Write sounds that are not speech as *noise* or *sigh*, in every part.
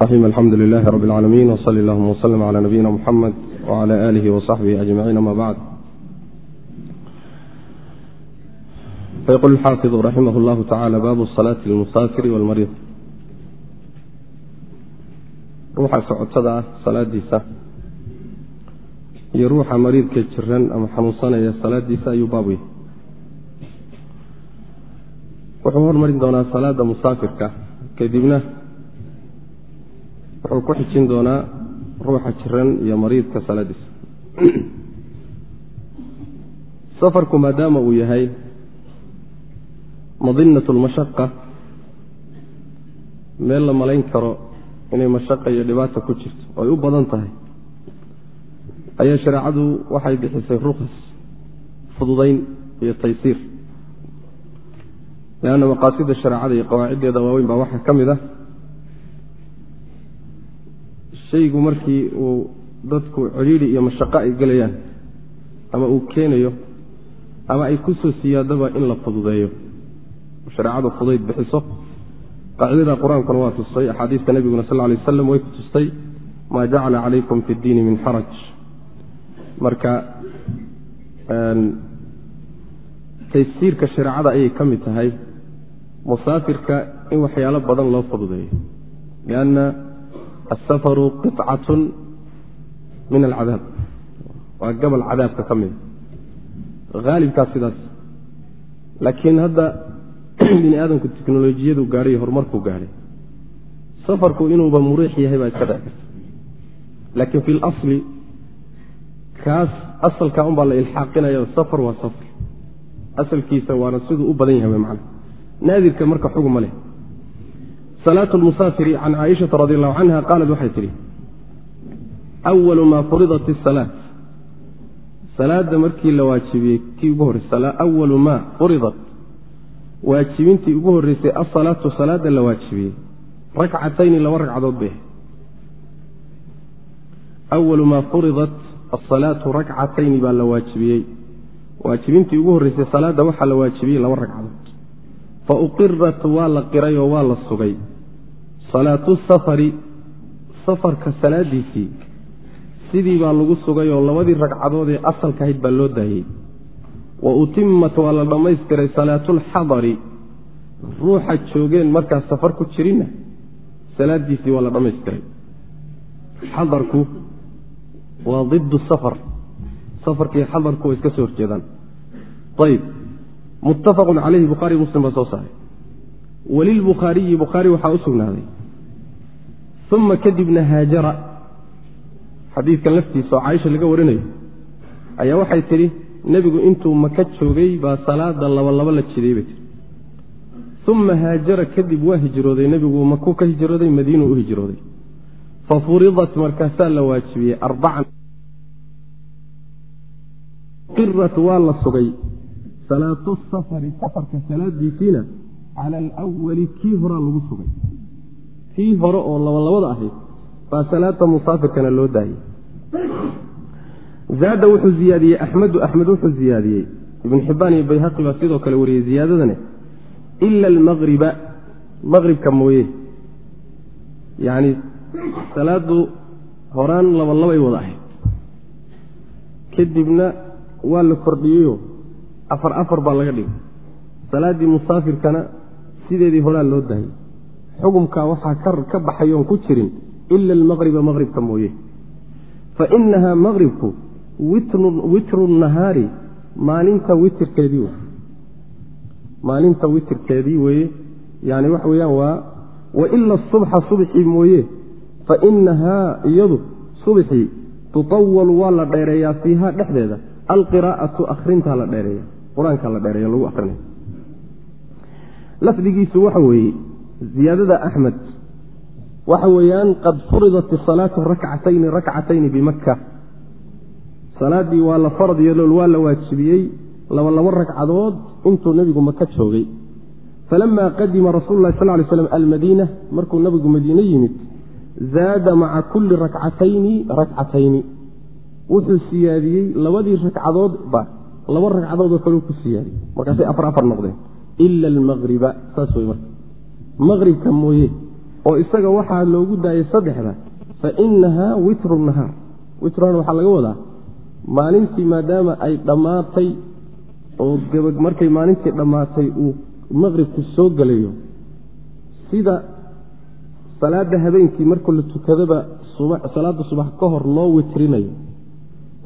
raxim alxamdu lilaahi rabbi alcaalamiin wsali allahuma wslm cala nabiyina muxamed wcala aalihi wasaxbihi ajmaciin ama bacd fayqul lxaafidu raximah llahu tacala baabu salaati lmusaafiri walmariid ruuxa socotada ah salaadiisa iyo ruuxa mariidka jiran ama xanuunsanaya salaadiisa ayuu baab yahy wuxuu hormarin doonaa salaada musaafirka kadibna wuxuu ku xijin doonaa ruuxa jiran iyo mariidka salaadiisa safarku maadaama uu yahay madinat lmashaqa meel la malayn karo inay mashaqa iyo dhibaata ku jirto oo u badan tahay ayaa shareecadu waxay bixisay rukhas fududayn iyo taysiir. Leanna maqaasida shareecada iyo qawaaciddeeda waaweyn baa waxaa ka mid ah shaygu markii uu dadku cidhiidhi iyo mashaqo ay gelayaan ama uu keenayo ama ay ku soo siyaadaba in la fududeeyo. Shareecadu fudayd bixiso. Qaacidada qur'aankuna waa tustay axaadiista nebiguna sal lay waslam way ku tustay maa jacala calaykum fi ddiini min xaraj marka taysiirka shareecada ayay ka mid tahay musaafirka in waxyaalo badan loo fududeeyo asafaru qicatun min alcadaab waa gabal cadaabka ka mida haalibkaas sidaas. laakiin hadda *clears throat* bini aadamku teknolojiyadu gaadhay horumarkuu gaadhay. safarku inuuba muriix yahay baa iska dhec karta. laakiin fi lasli kaas asalkaa unbaa la ilxaaqinaya safar waa safar. asalkiisa waana siduu u badan yahay man naadirka marka xuguma leh salaatu lmusaafiri can caaishata radi allahu canha qaalat waxay tidhi awalu maa furidat isalaat salaada markii la waajibiyey kii ugu horrey awalu maa furidat waajibintii ugu horreysay asalaatu salaada la waajibiyey rakcatayni laba ragcadood bay awalu maa furidat asalaatu rakcatayni baa la waajibiyey waajibintii ugu horreysay salaadda waxaa la waajibiyey laba ragcadood fa uqirat waa la qiray oo waa la sugay salaatu safari safarka salaadiisii sidii baa lagu sugay oo labadii ragcadood ee asalka ahayd baa loo daayey wa utimat waa la dhammaystiray salaatulxadari ruuxa joogeen markaas safar ku jirinna salaadiisii waa la dhammaystiray. Xadarku waa didu safar. Safarkii xadarku way iska soo horjeedaan. Ayb muttafaqun calayhi bukhaari muslim baa soo saaray. Walilbukhaariyi bukhaari waxaa u sugnaaday uma kadibna haajara xadiidkan laftiisa oo caaisha laga warinayo ayaa waxay tidhi nebigu intuu maka joogay baa salaada labalaba la jiday bay tii uma haajara kadib waa hijrooday nebigu makuu ka hijrooday madiinuu u hijrooday fa furidat markaasaa la waajibiyey arbacan qirat waa la sugay salaatu safari safarka salaadiisiina cala alwali kii horaa lagu sugay kii hore oo labalabada ahayd baa salaada musaafirkana loo daayey zaada wuxuu ziyaadiyey axmedu axmed wuxuu ziyaadiyey. Ibn xibaan iyo bayhaqi baa sidoo kale wariyey ziyaadadane ila almaqriba maqribka mooye. Yacni salaadu horaan labalabay wada ahayd. Kadibna waa la kordhiyeyo afar afar baa laga dhigay. Salaaddii musaafirkana sideedii horaa loo daayey xukumka waxaa ka baxay oon ku jirin ila almaqriba maqribka mooye. Fa inaha maqribku witru nahaari maalinta witirkeedii maalinta witirkeedii weeye yani waxa weeyaan waa waila subxa subxii mooye. Fa inahaa iyadu subxii tutawalu waa la dheereeyaa fiiha dhexdeeda. Alqiraa'atu akhrintaa la dheereeya qur'aankaa la dheereeya lagu akrinaya lafdigiisu waxa weeye ziyaadada axmed waxa weeyaan qad furidat isalaatu rakcatayni rakcatayni bimaka salaaddii waa la farad yeelool waa la waajibiyey laba labo ragcadood intuu nebigu maka joogay. Falama qadima rasuulu lahi sal lay slam almadiina markuu nebigu madiine yimid zaada maca kulli rakcatayni rakcatayni. Wuxuu siyaadiyey labadii ragcadoodba laba ragcadood oo kaleu ku siyaadiyey. Markaasay afar afar noqdeen. Ila almaqriba saas wey marka maqribka mooye oo isaga waxaa loogu daayay saddexda fa inahaa witru nahaar. Witruna waxaa laga wadaa maalintii maadaama ay dhammaatay oo markay maalintii dhammaatay uu maqribku soo gelayo sida salaada habeenkii marka la tukadaba salaada subax ka hor loo witrinayo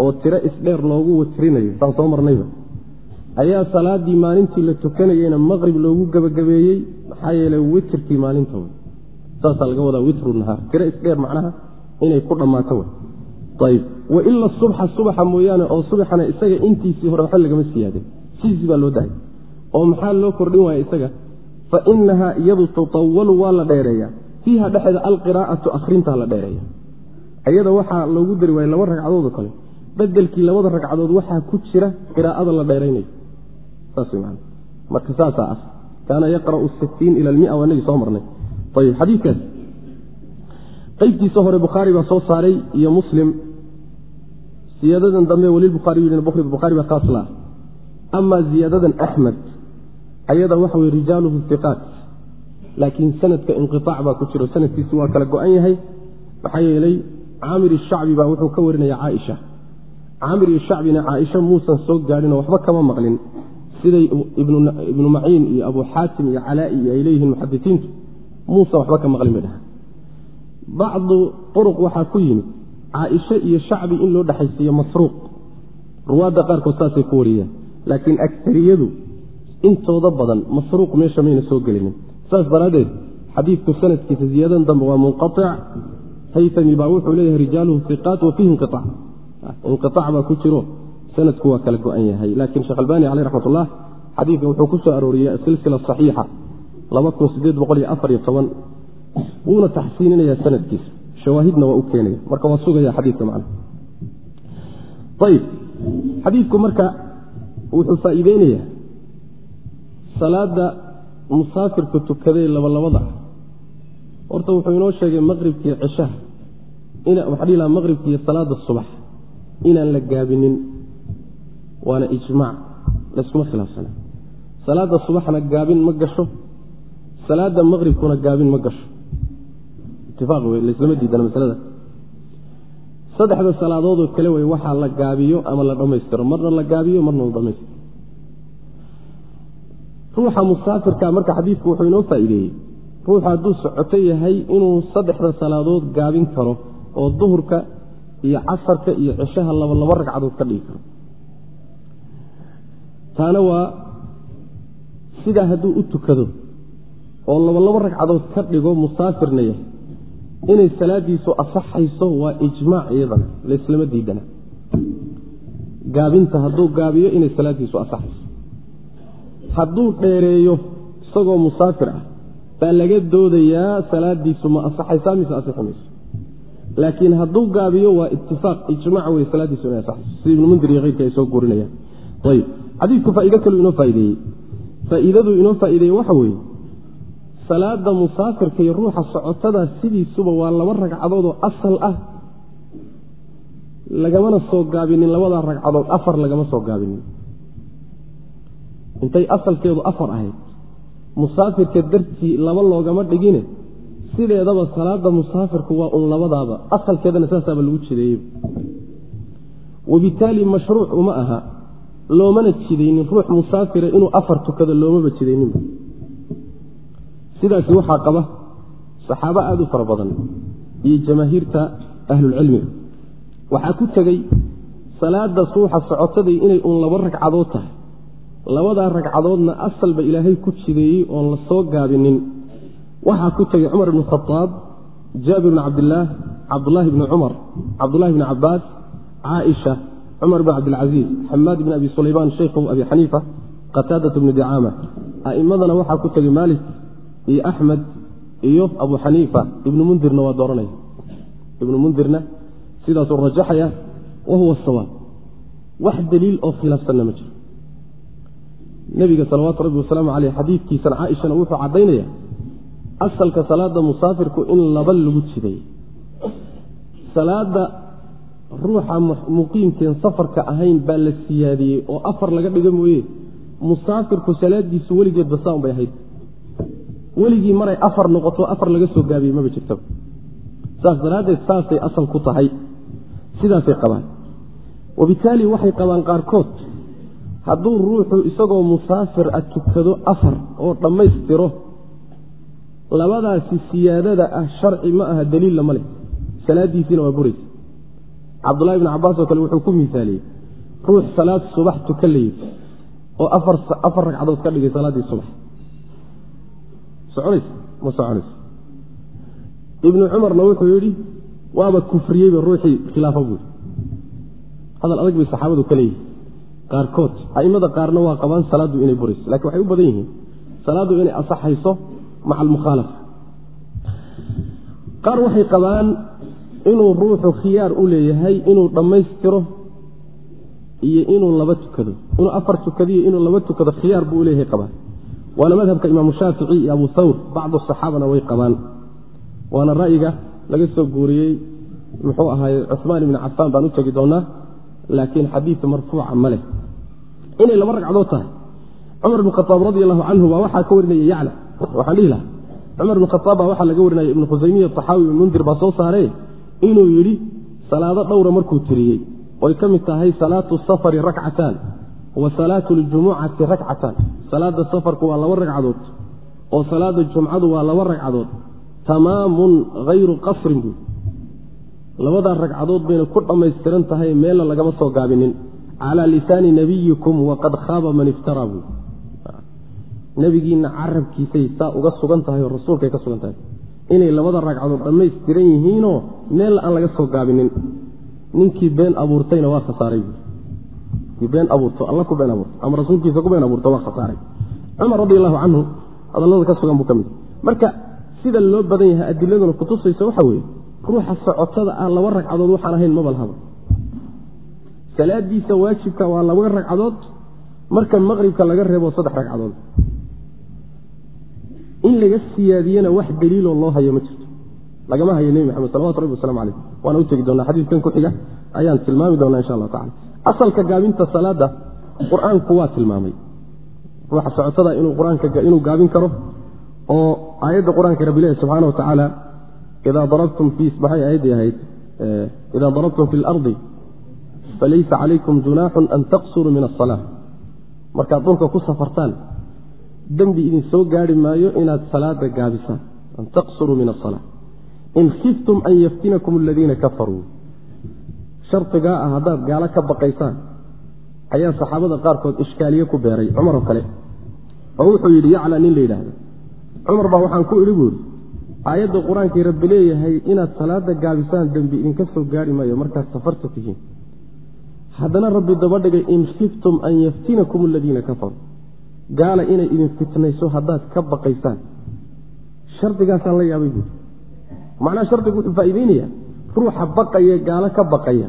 oo tiro isdheer loogu witrinayo saan soo marnayba ayaa salaadii maalintii la tukanayeyna maqrib loogu gebagabeeyey maxaa yeelay witrkii maalinta wey saasaa laga wadaa witru nahaar. Tiro isdheer macnaha inay ku dhammaato ayb waila subxa subaxa mooyaane oo subaxana isaga intiisii hore waxba lagama siyaadin. Sidiisii baa loo dahay. Oo maxaa loo kordhin waaya isaga? Fa inahaa iyadu tutawalu waa la dheereeya fiiha dhexeeda alqiraa'atu akhrintaa la dheereeya iyada waxaa loogu dari waaya laba ragcadood oo kale. Bedelkii labada ragcadood waxaa ku jira qiraa'ada la dheeraynayo marka saasaa ah kaana yaqra'u sitiin ila almia waa nagi soo marnay. Ayb xadiikaas qaybtiisa hore bukhaari baa soo saaray iyo muslim. Siyaadadan dambe welilbukhaari bukhaari baa khaas laah amaa ziyaadadan axmed ayada waxa weye rijaaluhu iqaat laakiin sanadka inqiaac baa ku jiro sanadkiisu waa kala go-an yahay. Maxaa yeelay caamir ishacbi baa wuxuu ka warinaya caaisha. Caamir iyo shacbina caaisha muusan soo gaadhinoo waxba kama maqlin siday ibnu maciin iyo abu xaatim iyo calaa'i iyo ay leeyihiin muxadisiintu. Muusan waxba ka maqlin bay dhaha. Bacdu uruq waxaa ku yimid caaisha iyo shacbi in loo dhexaysiiyo masruuq. Ruwaadda qaarkood saasay ku wariyeen laakiin akariyadu intooda badan masruuq meesha mayna soo gelinin. Saas daraaddeed xadiidku sanadkiisa ziyaadadan dambe waa munqaic haytami baa wuxuu leeyahay rijaaluhu iqaat wa fiihi inqiaac inqiaac baa ku jiro sanadku waa kala go-an yahay. Laakiin sheekh albani caleyh raxmat ullah xadiidka wuxuu ku soo arooriyey silsila saxiixa wuuna taxsiininaya sanadkiisa. Shawaahidna waa u keenaya. Marka waa sugaya xadiika man ayib xadiidku marka wuxuu faa'iideynaya salaada musaafirka tukadee labalabada ah. Horta wuxuu inoo sheegay maqribkiiyo cishaha waxaa dhihi laha maqribkiiyo salaada subax inaan la gaabinin waana ijmaac layskuma khilaafsana. Salaada subaxna gaabin ma gasho salaada maqribkuna gaabin ma gasho. Itifaaq wey laislama diidana masalada. Saddexda salaadoodoo kale wey waxaa la gaabiyo ama la dhammaystiro marna la gaabiyo marna la dhammaystiro ruuxa musaafirka marka xadiidku wuxuu inoo faa'iideeyey. Ruuxu hadduu socoto yahay inuu saddexda salaadood gaabin karo oo duhurka iyo casarka iyo cishaha laba laba ragcadood ka dhigi karo taana waa sidaa hadduu u tukado oo laba laba ragcadood ka dhigo musaafirna yahay inay salaadiisu asaxayso waa ijmaac iyadana laislama diidana. Gaabinta hadduu gaabiyo inay salaadiisu asaxayso. Hadduu dheereeyo isagoo musaafir ah baa laga doodayaa salaadiisu ma asaxaysaa mise asixi mayso laakiin hadduu gaabiyo waa itifaaq ijmac wey salaadiisu inay asaxayso. Sida ibnu mundir iyo keyrka ay soo guurinayaan. Ayb xadiidku faa'iido kaluu inoo faa'ideeyey. Faa'iidaduu inoo faa'iideeyey waxa weeye salaada musaafirka iyo ruuxa socotada sidiisuba waa laba ragcadood oo asal ah. Lagamana soo gaabinin labadaa ragcadood afar lagama soo gaabinin. Intay asalkeedu afar ahayd musaafirka dartii laba loogama dhigine sideedaba salaada musaafirku waa un labadaaba. Asalkeedana saasaaba lagu jideeyey. Wabitaali mashruuc uma aha loomana jidaynin ruux musaafira inuu afar tukado loomaba jidayninba sidaasi waxaa qaba saxaabo aada u fara badan iyo jamaahiirta ahlulcilmiga. Waxaa ku tegey salaada suuxa socotaday inay uun laba ragcadood tahay. Labadaa ragcadoodna asalba ilaahay ku jideeyey oon la soo gaabinin waxaa ku tegey cumar ibnu khadaab jaabir bni cabdillaah cabdulaahi bni cumar cabdulahi bni cabaas caaisha cumar bn cabdilcasiis xamaad bn abi sulaymaan shaykhu abi xaniifa qataadat bni dicaama a'immadana waxaa ku tegey maalik iyo axmed iyo abu xaniifa ibnu mundirna waa dooranaya ibnu mundirna sidaasuu rajaxaya wa huwa sawaab wax daliil oo khilaafsanna ma jiro. Nebiga salawaatu rabbi wasalaamu caleyh xadiidkiisana caaishana wuxuu caddaynaya asalka salaada musaafirku in laba lagu jiday ruuxa muqiimkeen safarka ahayn baa la siyaadiyey oo afar laga dhiga mooye. Musaafirku salaadiisu weligeed basaan bay ahayd. Weligii maray afar noqoto afar laga soo gaabiyey maba jirtaba saas daraaddeed saasay asal ku tahay. Sidaasay qabaan. Wabitaali waxay qabaan qaarkood. Hadduu ruuxu isagoo musaafir a tukado afar oo dhammaystiro labadaasi siyaadada ah sharci ma aha daliilla ma leh. Salaadiisiina waa buraysa cabdullahi bn cabaas oo kale wuxuu ku misaaliyey ruux salaad subax tuka la yidhi oo afar ragcadood ka dhigay salaaddii subax. Soconaysa? Ma soconaysa. Ibnu cumarna wuxuu yidhi waaba kufriyeyba ruuxii khilaafo buui hadal adag bay saxaabadu ka leeyihiin qaarkood a'immada qaarna waa qabaan salaaddu inay burayso laakiin waxay u badan yihiin salaaddu inay asaxayso maca almukhaalafa qaar waxay qabaan inuu ruuxu khiyaar u leeyahay inuu dhammaystiro iyo inuu laba tukado. Inuu afar tukadiyo inuu laba tukado khiyaar buu uleeyahay qabaan. Waana madhabka imaamu shaafici iyo abu thawr bacdu saxaabana way qabaan. Waana ra'yiga laga soo guuriyey muxuu ahaaye cumaan ibni cafaan baan u tegi doonaa laakiin xadiid marfuuca ma leh. Inay laba ragcadood tahay. Cumar bn khaaab radi allahu canhu baa waxaa ka warinaya yacla. Waxaan dhihi lahaa cumar bn khaaab baa waxaa laga warinaya ibnu khusaymiya taxaawi ibn mundir baa soo saaree inuu yidhi salaado dhowra markuu tiriyey. Oy ka mid tahay salaatu safari rakcataan wa salaatu ljumucati rakcataan salaada safarku waa laba ragcadood oo salaada jumcadu waa laba ragcadood. Tamaamun hayru qasrin buu. Labadaa ragcadood bayna ku dhammaystiran tahay meelna lagama soo gaabinin. Calaa lisaani nabiyikum waqad khaaba man iftaraa buu. Nebigiinna carabkiisay saa uga sugan tahay oo rasuulkay ka sugan tahay inay labada ragcadood dhammaystiran yihiinoo meel aan laga soo gaabinin. Ninkii been abuurtayna waa khasaaray been abuurto alla ku been abuurto ama rasuulkiisa ku been abuurto waa khasaaray cumar radi allahu canhu hadallada ka sugan buu ka mid marka sida loo badan yahay adiladuna kutusaysa waxa weeye ruuxa socotada ah laba ragcadood waxaan ahayn maba lahaba salaadiisa waajibka waa laba ragcadood marka maqribka laga reebo saddex ragcadood in laga siyaadiyena wax daliiloo loo hayo ma jirto. Lagama hayo nebi maxamed salawatu rabbi waslamu caleyh waana u tegi doonaa xadiidkan ku xiga ayaan tilmaami doonaa insha allahu tacala asalka gaabinta salaada qur'aanku waa tilmaamay. Ruuxa socotada inuu gaabin karo oo aayadda qur'aanka rabbilahi subxaana wa idaa darabtum fi maxay aayaddii ahayd idaa darabtum fi lardi falaysa calaykum junaaxun an taqsuruu min asala markaad dhulka ku safartaan dembi idin soo gaari maayo inaad salaada gaabisaan an taqsuruu min asala in khiftum an yaftinakum aladiina kafaruu. Shardigaa ah haddaad gaalo ka baqaysaan ayaa saxaabada qaarkood ishkaaliye ku beeray cumar oo kale. Oo wuxuu yidhi yacla nin la yidhaahdo. Cumar baa waxaan ku idhi buuri aayadda qur'aankay rabbi leeyahay inaad salaada gaabisaan dembi idinka soo gaari maayo markaad safarta tihiin haddana rabbi dabadhigay in khiftum an yaftinakum aladiina kafaruu gaala inay idin fitnayso haddaad ka baqaysaan. Shardigaasaan la yaabay buuri macnaha shardigu wuxuu faa'iideynayaa ruuxa baqaya gaalo ka baqaya.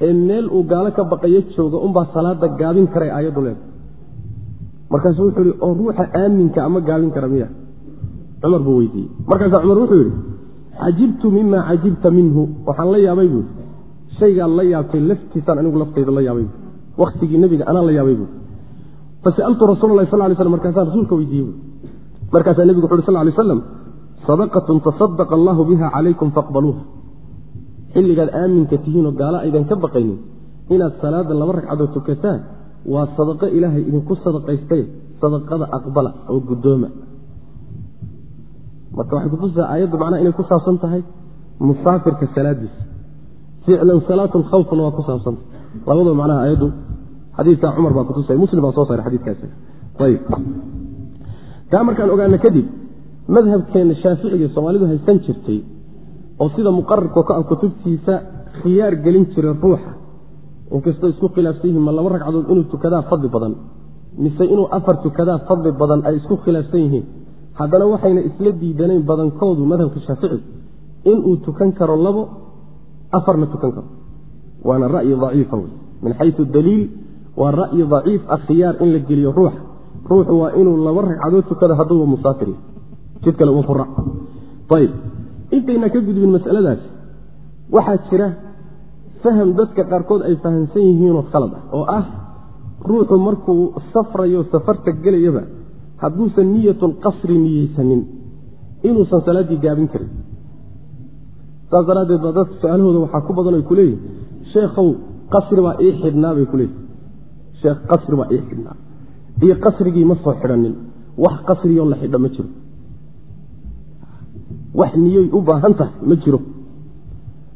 Ee meel uu gaalo ka baqayo jooga unbaa salaada gaabin karay aayaddu leeda markaasuu wuxuu yihi oo ruuxa aaminka ama gaabin kara miya cumar buu weydiiyey. Markaasaa cumar wuxuu yidhi cajibtu mima cajibta minhu. Waxaan la yaabay buui shaygaan la yaabtay laftiisaan anigu laftayda la yaabay bui wakhtigii nebiga anaa la yaabay buui fasa'altu rasuula lahi sal lay slam markaasaan rasuulka weydiiyey. Buui markaasaa nebigu wuxu uhi sal lay slam sadaqatun tasadaqa allahu biha calaykum faqbaluuha. Xilligaad aaminka tihiinoo gaala aydan ka baqaynin inaad salaada laba ragcadood tukataan waa sadaqo ilaahay idinku sadaqaystay sadaqada aqbala oo guddooma. Marka waxay kutusaa aayaddu macnaha inay ku saabsan tahay musaafirka salaadiisa. Ficlan salaatu lkhawfna waa ku saabsantah labadaba macnaha aayaddu xadiidka cumar baa kutusaya muslim baa soo saaray xadiidkaasi ayib taa markaan ogaana kadib madhabkeenna shaaficiga soomaalidu haysan jirtay oo sida muqararko ka ah kutubtiisa khiyaar gelin jiray ruuxa inkastoo isku khilaafsan yihiin ma laba ragcadood inuu tukadaa fadli badan mise inuu afar tukadaa fadli badan ay isku khilaafsan yihiin. Haddana waxayna isla diidanayn badankoodu madhabka shaafici inuu tukan karo labo afarna tukan karo. Waana ra'yi daciifa wey min xayu daliil waa ra'yi daciif ah khiyaar in la geliyo ruuxa ruuxu waa inuu laba ragcadood tukado hadduuba musaafir. Jid kale uma fura ayb intayna ka gudbin masaladaasi waxaa jira faham dadka qaarkood ay fahamsan yihiinoo khalad ah oo ah ruuxu markuu safrayo safarta gelayaba hadduusan niyatulqasri niyeysanin inuusan salaaddii gaabin karin. Saas daraaddeed baa dadka su'aalahooda waxaa ku badan ay ku leeyihiin sheekhow qasri baa ii xidhnaa bay ku leeyihiin sheekh qasri baa ii xidhnaa iyo qasrigii ma soo xidhanin. Wax qasriyoo la xidha ma jiro. Wax niyoy u baahan tahay ma jiro.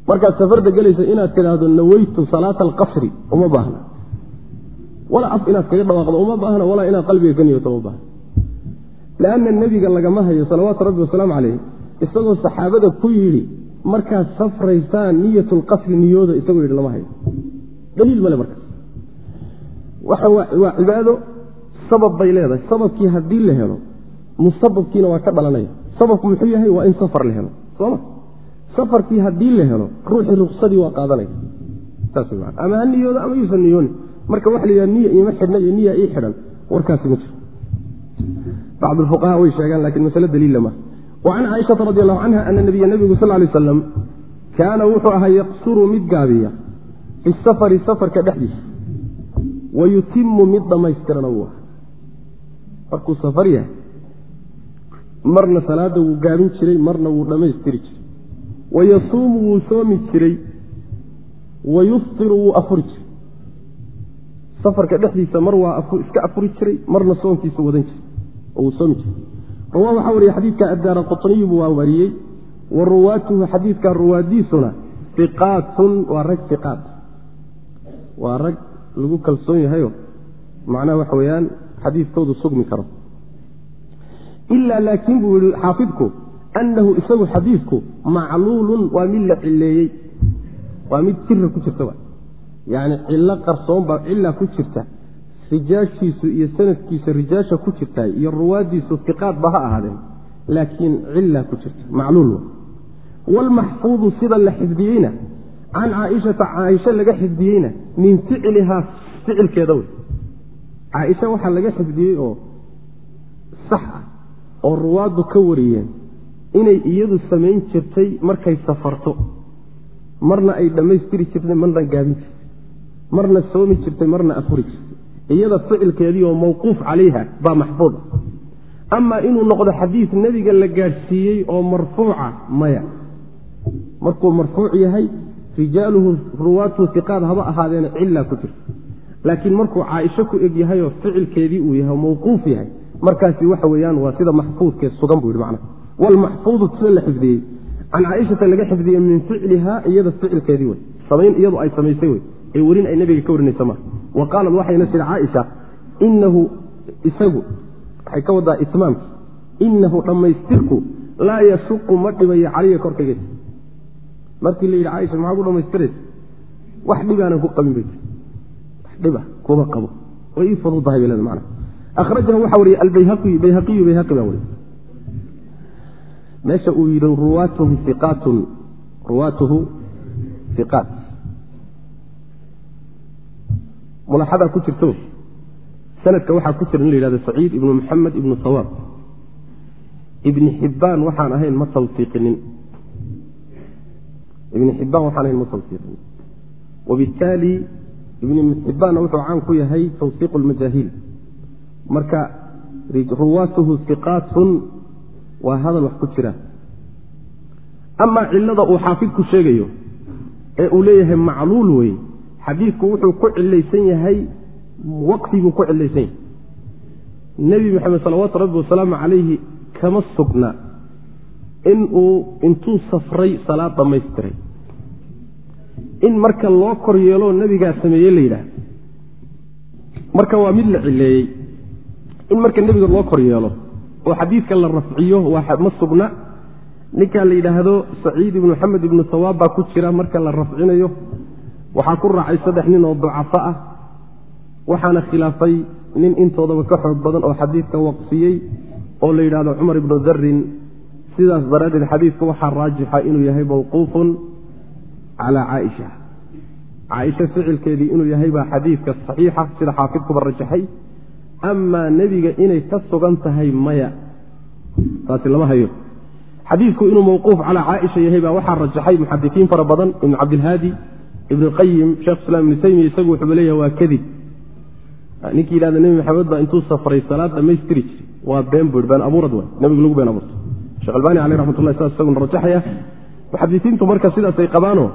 Markaad safarda gelaysa inaad tidhaahdo naweytu salaata alqasri uma baahna. Walaa af inaad kaga dhawaaqdo uma baahna. Walaa inaad qalbiga ka niyoto uma baahna. Lanna nebiga lagama hayo salawaatu rabbi wasalaamu caleyh isagoo saxaabada ku yidhi markaad safraysaan niyat lqasri niyooda isagoo yidhi lama hayo. Daliil male markaas waa cibaado sabab bay leedahay. Sababkii haddii la helo musababkiina waa ka dhalanaya. Sababku muxuu yahay? Waa in safar la helo. Soma safarkii haddii la helo ruuxii ruksadii waa qaadanaya. Saas ama ha niyooda ama yuusan niyooni marka waxa la yidhaha niya iima xidhna iyo niya ii xidhan warkaasi ma jiro. Bacd fuqaha way sheegaan laakiin masle daliilla ma. Wacan caaishata radi allahu canha ana nabiya nabigu sal lay aslam kaana wuxuu ahaa yaqsuru mid gaabiya fi safari safarka dhexdiisa wa yutimu mid dhammaystirana wuu aha markuu safar yahay marna salaada wuu gaabin jiray marna wuu dhammaystiri jiray wayasuumu wuu soomi jiray wa yuftiru wuu afuri jiray safarka dhexdiisa mar waa iska afuri jiray marna soonkiisa wadan jiray oo wuu soomi jiray rawaa waxaa wariye xadiidka addaara quطniyu waa wariyey wa ruwaatuhu xadiidka ruwaadiisuna iqaatun waa rag iqaat waa rag lagu kalsoon yahayo macnaha waxa weeyaan xadiidkoodu sugmi karo. Ilaa laakiin buu yihi xaafidku annahu isagu xadiidku macluulun waa mid la cileeyey waa mid sira ku jirta yani cilo qarsoon baa cila ku jirta. Rijaashiisu iyo sanadkiisa rijaasha ku jirta iyo ruwaadiisu iqaadba ha ahaadeen. Laakiin cila ku jirta macluul wlmaxfuudu sida la xifdiyeyna can caaishata caaisha laga xifdiyeyna min ficlihaa ficilkeeda wey caaisha waxaa laga xifdiyey oo sax ah oo ruwaaddu ka wariyeen inay iyadu samayn jirtay markay safarto marna ay dhammaystiri jirtay marna gaabin jirtay marna soomi jirtay marna afuri jirtay iyada ficilkeedii oo mawquuf calayha baa maxfuud amaa inuu noqdo xadiid nebiga la gaadhsiiyey oo marfuuca maya markuu marfuuc yahay rijaaluhu ruwaatu iqaad haba ahaadeena cila ku jirta. Laakiin markuu caaisho ku eg yahayoo ficilkeedii uu yahay mawquuf yahay markaasi waxa weyaan waa sida maxfuudkee sugan buu yidhi macna wlmaxfuudu sida la xifdiyey. Can caaishata laga xifdiyey min ficliha iyada ficilkeedii wey samayn iyadu ay samaysay wey ee werin ay nebiga ka warinaysa ma. Wa qaalat waxayna tiri caaisha inahu isagu waxay ka wadaa itmaamki inahu dhammaystirku laa yashuqu ma dhibayo caliya korkayga markii la yidhi caaisha maxaa ku dhamaystiraysa wax dhibaanan ku qabin bay wax dhiba kuma qabo. Way ii fududahay bay leeda macna. Akhrajahu waxaa wariyey albayhaqiyu bayhaqiyu bayhaqi baa wariyey meesha uu yidhi ruwaatuhu iqaatun ruwaatuhu iqaat mulaaxadaa ku jirto sanadka waxaa ku jira in la yidhahdo saciid ibnu maxamed ibnu sawaab. Ibni xibbaan waxaan ahayn ma tawsiiqinin ibni xibbaan waxaan ahayn ma tawsiiqinin wabittaali ibni xibbaanna wuxuu caan ku yahay tawsiiqu lmajaahiil marka ruwaatuhu iqaatun waa hadal wax ku jira. Amaa cilada uu xaafidku sheegayo ee uu leeyahay macluul wey xadiidku wuxuu ku cilaysan yahay waqfibuu ku cilaysan yahay. Nebi maxamed salawaatu rabbi wasalaamu calayhi kama sugna inuu intuu safray salaad dhammaystiray. In marka loo kor yeeloo nebigaa sameeye la yidhaah marka waa mid la cileeyey in marka nebiga loo kor yeelo oo xadiidka la rafciyo ma sugna. Ninkaa la yidhaahdo saciid ibnu maxamed ibnu sawaab baa ku jira marka la rafcinayo. Waxaa ku raacay saddex nin oo ducafo ah. Waxaana khilaafay nin intoodaba ka xoog badan oo xadiidka waqfiyey oo la yidhahdo cumar ibnu darin sidaas daraaddeed xadiidka waxaa raajixa inuu yahay mawquufun calaa caaisha. Caaisha ficilkeedii inuu yahay baa xadiidka saxiixa sida xaafidkuba rajaxay amaa nebiga inay ka sugan tahay maya. Taasi lama hayo. Xadiidku inuu mawquuf calaa caaisha yahay baa waxaa rajaxay muxadiiin fara badan ibnu cabdilhaadi ibn qayim sheekh islaam ibnu taymiya isagu wuxuuba leeyahay waa kadib. Ninkii yidhahda nebi maxamed baa intuu safray salaad dhammaystiri jiray. Waa been bui been abuurad w nebigu lagu been abuurto shekh albani caleh raxmatullahi saas isaguna rajaxaya. Muxadisiintu marka sidaasay qabaano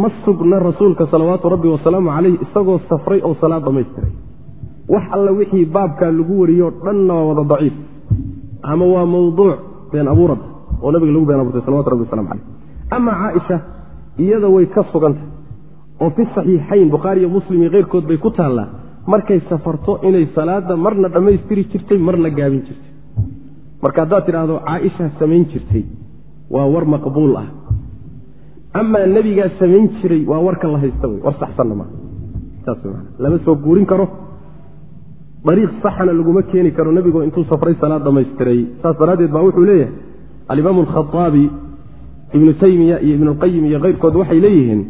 ma sugna rasuulka salawaatu rabbi wasalaamu caleyh isagoo safray oo salaad dhamaystiray wax alla wixii baabkaa lagu wariyo dhanna waa wada daciif. Ama waa mawduuc been abuurad oo nabiga lagu been abuurtay salawatu rabbi waslamu caleyh ama caaisha iyada way ka sugantah oo fi saxiixayn bukhaari iyo muslim iyo keyrkood bay ku taallaa markay safarto inay salaada marna dhammaystiri jirtay marna gaabin jirtay marka haddaad tidhaahdo caaisha samayn jirtay waa war maqbuul ah. Amaa nebigaa samayn jiray waa warka la haysta wey war saxsanna maa saas man lama soo guurin karo. Dariiq saxana laguma keeni karo nebigoo intuu safray salaad dhamaystiray saas daraaddeed baa wuxuu leeyahay alimaamu alkhaaabi ibnu taymiya iyo ibnualqayim iyo keyrkood waxay leeyihiin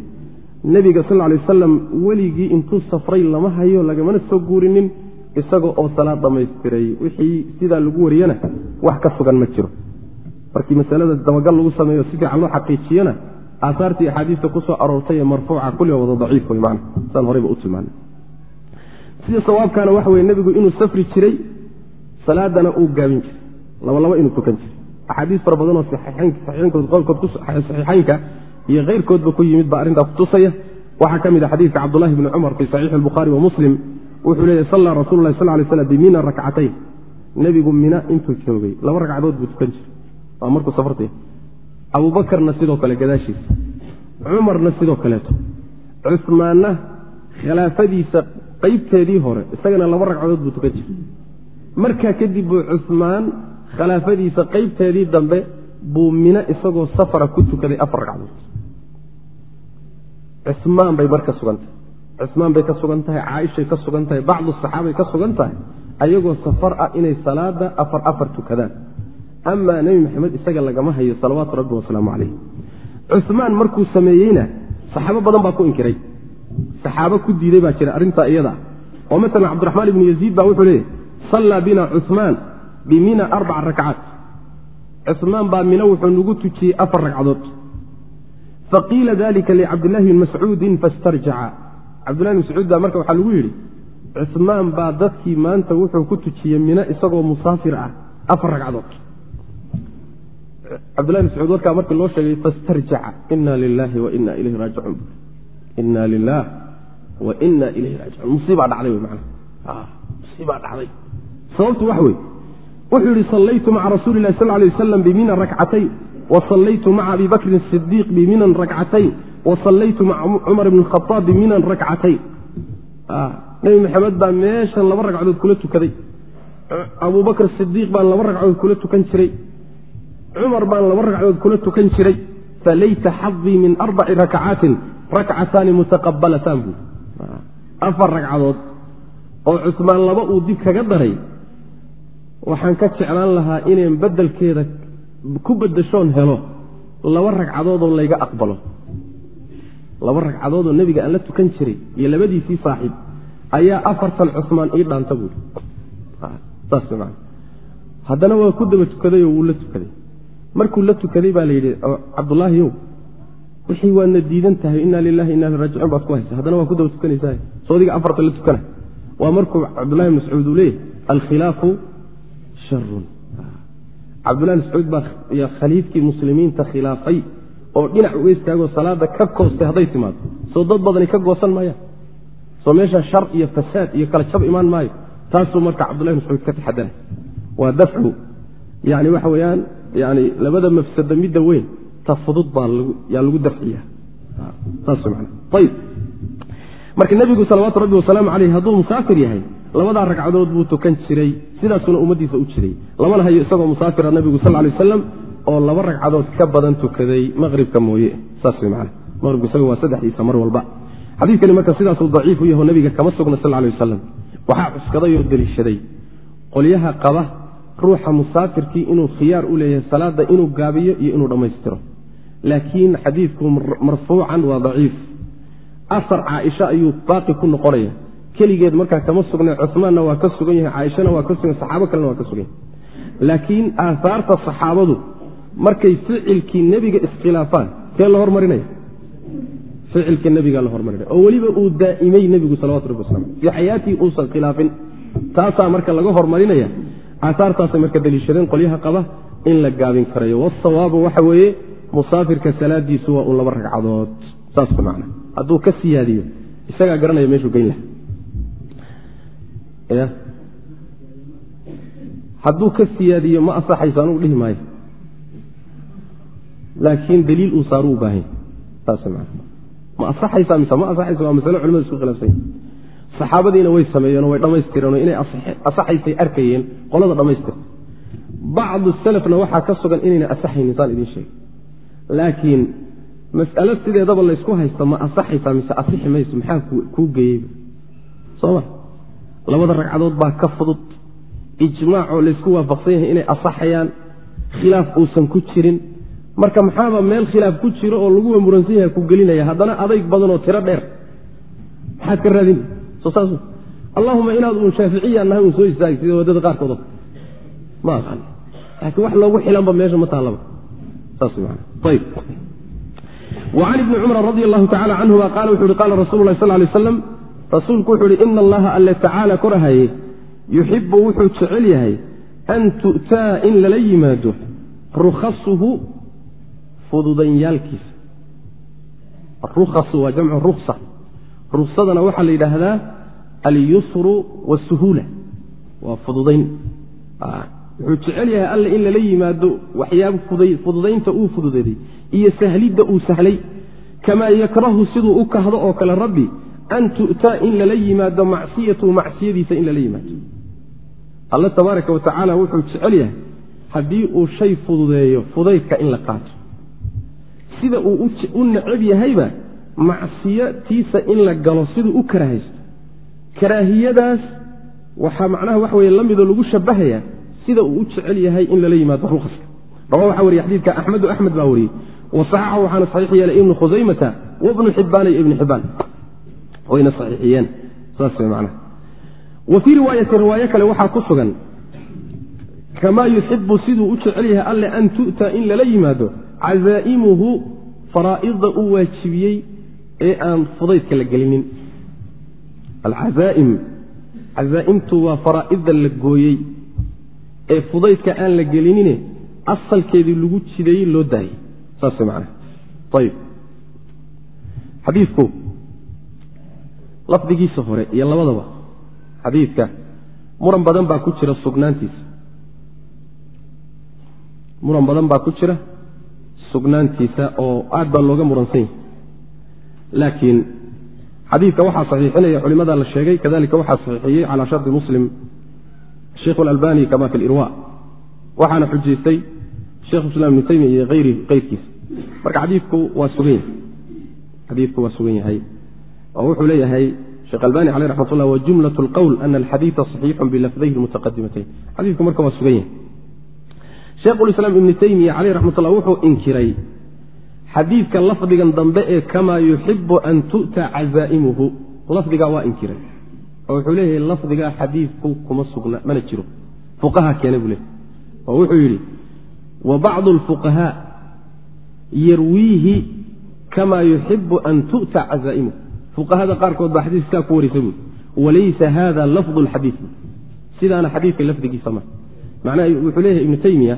nebiga sal lay wasalam weligii intuu safray lama hayo lagamana soo guurinin isaga oo salaad dhamaystiray wixii sidaa lagu wariyana wax ka sugan ma jiro. Markii masalada dabagal lagu sameeyo si fiican loo xaqiijiyana aahaartii axaadiista ku soo aroortay ee marfuuca kulliga wada daciif wey man saan horeyba u tilmaanay sida sawaabkaana waxa weye nebigu inuu safri jiray salaadana uu gaabin jiray. Labalaba inuu tukan jiray. Axaadiis fara badanoo saxiixaynka iyo keyrkoodba ku yimid baa arrintaa kutusaya waxaa ka mid a xadiidka cabdulahi bni cumar fii saxiixi albukhaari wa muslim wuxuu leeyahy sallaa rasulu lahi sal lay slam bimina rakcatayn. Nebigu mina intuu joogay laba ragcadood buu tukan jiray. Waa markuu safartay. Abuubakarna sidoo kale gadaashiisa. Cumarna sidoo kaleeto. Cusmaanna khilaafadiisa qaybteedii hore isagana laba ragcadood buu tukan jiray. Markaa kadib buu cusmaan khilaafadiisa qaybteedii dambe buu mino isagoo safara ku tukaday afar ragcadood. Cusmaan bay marka sugan tahay cusmaan bay ka sugan tahay caaishay ka sugan tahay bacdu saxaabay ka sugan tahay ayagoo safar ah inay salaada afar afar tukadaan. Amaa nebi maxamed isaga lagama hayo salawaatu rabbi wasalaamu calayh cusmaan markuu sameeyeyna saxaabo badan baa ku inkiray. Saxaabo ku diiday baa jira arrintaa iyada. Oo maala cabdiraxmaan ibnu yaziid baa wuxuu leeyahy sallaa bina cusmaan bimina arbaca rakcaat cusmaan baa mino wuxuu nagu tujiyey afar ragcadood. Faqiila dalika licabdillahi bni mascuudin fastarjaca cabdillahi bn mascuud baa marka waxaa lagu yidhi cusmaan baa dadkii maanta wuxuu ku tujiyey mino isagoo musaafir ah afar ragcadood. Cabdillahi bn mascuud warkaa markii loo sheegay fastarjaca ina lilaahi wa ina ilayhi raajicuun. Ina lilah wa ina ilayhi raajicuun. Musiibaa dhacday wy man musiibaa dhacday. Sababtu wax wey wuxuu yihi sallaytu maca rasuuli sal lay waslam bimina rakcatayn wasallaytu maca abi bakrin sidiiq biminan rakcatayn wasallaytu maca cumar bni khaaab biminan rakcatayn. Nebi maxamed baa meeshan laba ragcadood kula tukaday. Abubakr sidiiq baan laba ragcadood kula tukan jiray. Cumar baan laba ragcadood kula tukan jiray. Falayta xadii min arbaci rakcaatin rakcataani mutaqabalataan buu. Afar ragcadood oo cusmaan laba uu dib kaga daray. Waxaan ka jeclaan lahaa inaan bedelkeeda ku bedashoon helo laba ragcadoodoo layga aqbalo laba ragcadoodoo nebiga aan la tukan jiray iyo labadiisii saaxiib ayaa afartan cusmaan ii dhaanta buui man haddana waa ku daba tukadayoo wuu la tukaday. Markuu la tukaday baa la yidhi cabdulaahiyow wixii waadna diidan tahay inaa lilahi inaa raajicuun baad ku haysa haddana waa ku daba tukanaysaa. Soodiga afartan la tukana waa markuu cabdullahi mascuud uu leeyahy alkhilaafu sharun cabdullahi mascuud baa khaliifkii muslimiinta khilaafay oo dhinac uga istaagoo salaada ka koostay hadday timaado. Soo dad badani ka goosan maayaan. Soo meesha shar iyo fasaad iyo kala jab imaan maayo. Taasuu marka cabdullahi mascuud ka taxadara waa dafcu. Yani waxa weyaan yani labada mafsada midda weyn ta fudud baa yaa lagu dafciya saas man ayb marka nebigu salawaatu rabbi wasalaamu caleyh hadduu musaafir yahay labadaa ragcadood buu tukan jiray sidaasuna ummaddiisa u jiray. Lamana hayo isagoo musaafira nabigu sal lay waslam oo laba ragcadood ka badan tukaday maqribka mooye. Saas wey man maqribku isaga waa saddexdiisa mar walba. Xadiidkani marka sidaasuu daciif u yaho nabiga kama sugna sal lay wasalam waxaa cuskaday oo deliishaday. Qolyaha qaba ruuxa musaafirkii inuu khiyaar u leeyahay salaada inuu gaabiyo iyo inuu dhammaystiro. Laakiin xadiidku marfuucan waa daciif. Asar caaisha ayuu baaqi ku noqonaya. Keligeed markaa kama sugna cumaanna waa ka sugan yahay caaishana waa ka sugan saxaabo kalena waa ka sugan yahay. Laakiin aahaarta saxaabadu markay ficilkii nebiga iskhilaafaan kee la hormarinaya ficilka nebiga la hormarinaya oo weliba uu daa'imay nebigu salawatu rabbi wasalam fii xayaatii uusan khilaafin. Taasaa marka laga hormarinaya. Aahaartaasay marka daliishadeen qolyaha qaba in la gaabin karayo. Wasawaabu waxa weeye musaafirka salaadiisu waa un laba ragcadood. Saas man hadduu ka siyaadiyo isagaa garanaya meeshuu geyn laha hadduu ka siyaadiyo ma asaxayso anugu dhihi maayo laakiin daliil uu saaru u man ma asaxaysa mise ma asaxaysa waa masale culimadu isku khilaafsanya saxaabadiina way sameeyeenoo way dhammaystireenoo inay asaxaysay arkayeen qolada dhammaystirta bacdu salafna waxaa ka sugan inayna asaxaynin saan idiin sheegay laakiin mas'alo sideedaba laysku haysta ma asaxaysaa mise asixi mayso maxaa kuu geeyeyba soma labada ragcadood baa ka fudud ijmaacoo laysku waafaqsan yahay inay asaxayaan khilaaf uusan ku jirin marka maxaaba meel khilaaf ku jiro oo laguwa muransan yahay ku gelinaya haddana adayg badan oo tiro dheer. Maxaad ka raadin? Soo saas allahuma inaad uun shaaficiyaan nahay uun soo istaagi sida waddada qaarkood ma aqaan. Laakiin wax loogu xilanba meesha ma taallaba saas man ayb wacan ibni cumar radi allahu tacala canhuma qaala wuxu uhi qaala rasulu lahi sal lay aslam rasuulku wuxuu ihi ina allaha alle tacaala korahaye yuxibu wuxuu jecel yahay an tu'taa in lala yimaado rukhasuhu fududanyaalkiisa rukasu waa jamcu ruksa ruksadana waxaa la yidhaahdaa alyusru wasuhuula waa fududayn. Wuxuu jecel yahay alle in lala yimaado waxyaaba fududaynta uu fududeeday iyo sahlidda uu sahlay. Kamaa yakrahu siduu u kahdo oo kale rabbi an tu'taa in lala yimaado macsiyatuhu macsiyadiisa in lala yimaado. Alle tabaaraka wa wuxuu jecel yahay haddii uu shay fududeeyo fudaydka in la qaato sida uu u necab yahayba macsiyatiisa in la galo siduu u karaahaysto karaahiyadaas waxaa macnaha wax weye la lagu shabahayaa sida uu u jecel yahay in lala yimaado rukaska rawa waxaa wariye xadiidka axmedu axmed baa wariyey. Wa saxaxu waxaana saxiix yeelay ibnu khusaymata wabnu xibbaana iyo ibnu xibbaan wayna saxiixiyeen. Saas way macnaha. Wa fii riwaayati riwaayo kale waxaa ku sugan kamaa yuxibu siduu u jecel yahay alle an tu'ta in lala yimaado casaa'imuhu faraa'ida uu waajibiyey ee aan fudaydka la gelinin alcazaa'im cazaa'imtu waa faraa'ida la gooyey ee fudaydka aan la gelinine asalkeedii lagu jideeyey loo daayey saas macnaha ayib xadiidku lafdigiisa hore iyo labadaba xadiidka muran badan baa ku jira sugnaantiisa muran badan baa ku jira sugnaantiisa oo aad baa looga muransan yahay. Laakiin xadiidka waxaa saxiixinaya culimada la sheegay kadalika waxaa saxiixiyey calaa shardi muslim sheikhu alalbani kama fi lirwa waxaana xujaystay shekhu islam ibnu taymiya iyo ayri keyrkiisa marka xadiidku waa sugan yahay. Xadiidku waa sugan yahay. Oo wuxuu leeyahay sheekh albani caleyh raxmat ullah wa jumlat lqowl ana alxadiida saxiixun bilafdayhi lmutaqadimatayn xadiidku marka waa sugan yahay sheikhulislaam ibnu taymiya caleyh raxmatullah wuxuu inkiray xadiidka lafdigan dambe ee kamaa yuxibu an tu'ta casaa'imuhu lafdigaa waa inkiray oo wuxuu leeyahay lafdigaa xadiidku kuma sugna mana jiro. Fuqaha keena buu leeyahy oo wuxuu yidhi wa bacdu alfuqahaa yarwiihi kamaa yuxibu an tu'ta casaa'imuhu fuqahada qaarkood baa xadiiskaa ku warisa buui walaysa hada lafdu lxadiid sidaana xadiidka lafdigiisa ma macnaha wuxuu leeyahay ibnu taymiya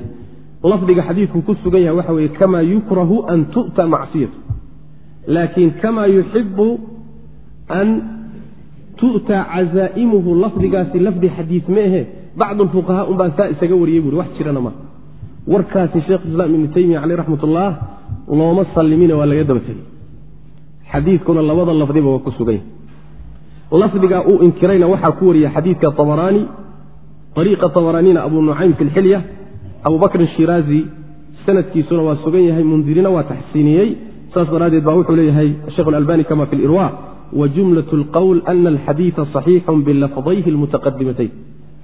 lafdiga xadiidku ku sugan yahay waxa weye kamaa yukrahu an tu'ta macsiyatu laakiin kamaa yuxibu an tu'ta casaa'imuhu lafdigaasi lafdi xadiid ma ahe bacdu lfuqahaa unbaa saa isaga wariyey buui wax jirana ma. Warkaasi sheikhuislaam ibnu taymiya caleyh raxmat ullah looma sallimine waa laga daba tegey xadiidkuna labada lafdiba waa ku sugan yahay. Lafdigaa uu inkirayna waxaa ku wariya xadiidka abaraani ariiqa abaraanina abu nucaym fi lxilya abu bakrin shiraazi sanadkiisuna waa sugan yahay mundirina waa taxsiiniyey saas daraaddeed baa wuxuu leeyahay sheekh alalbani kama fi lirwa wa jumlat lqowl ana alxadiida saxiixun bilafdayhi lmutaqadimatayn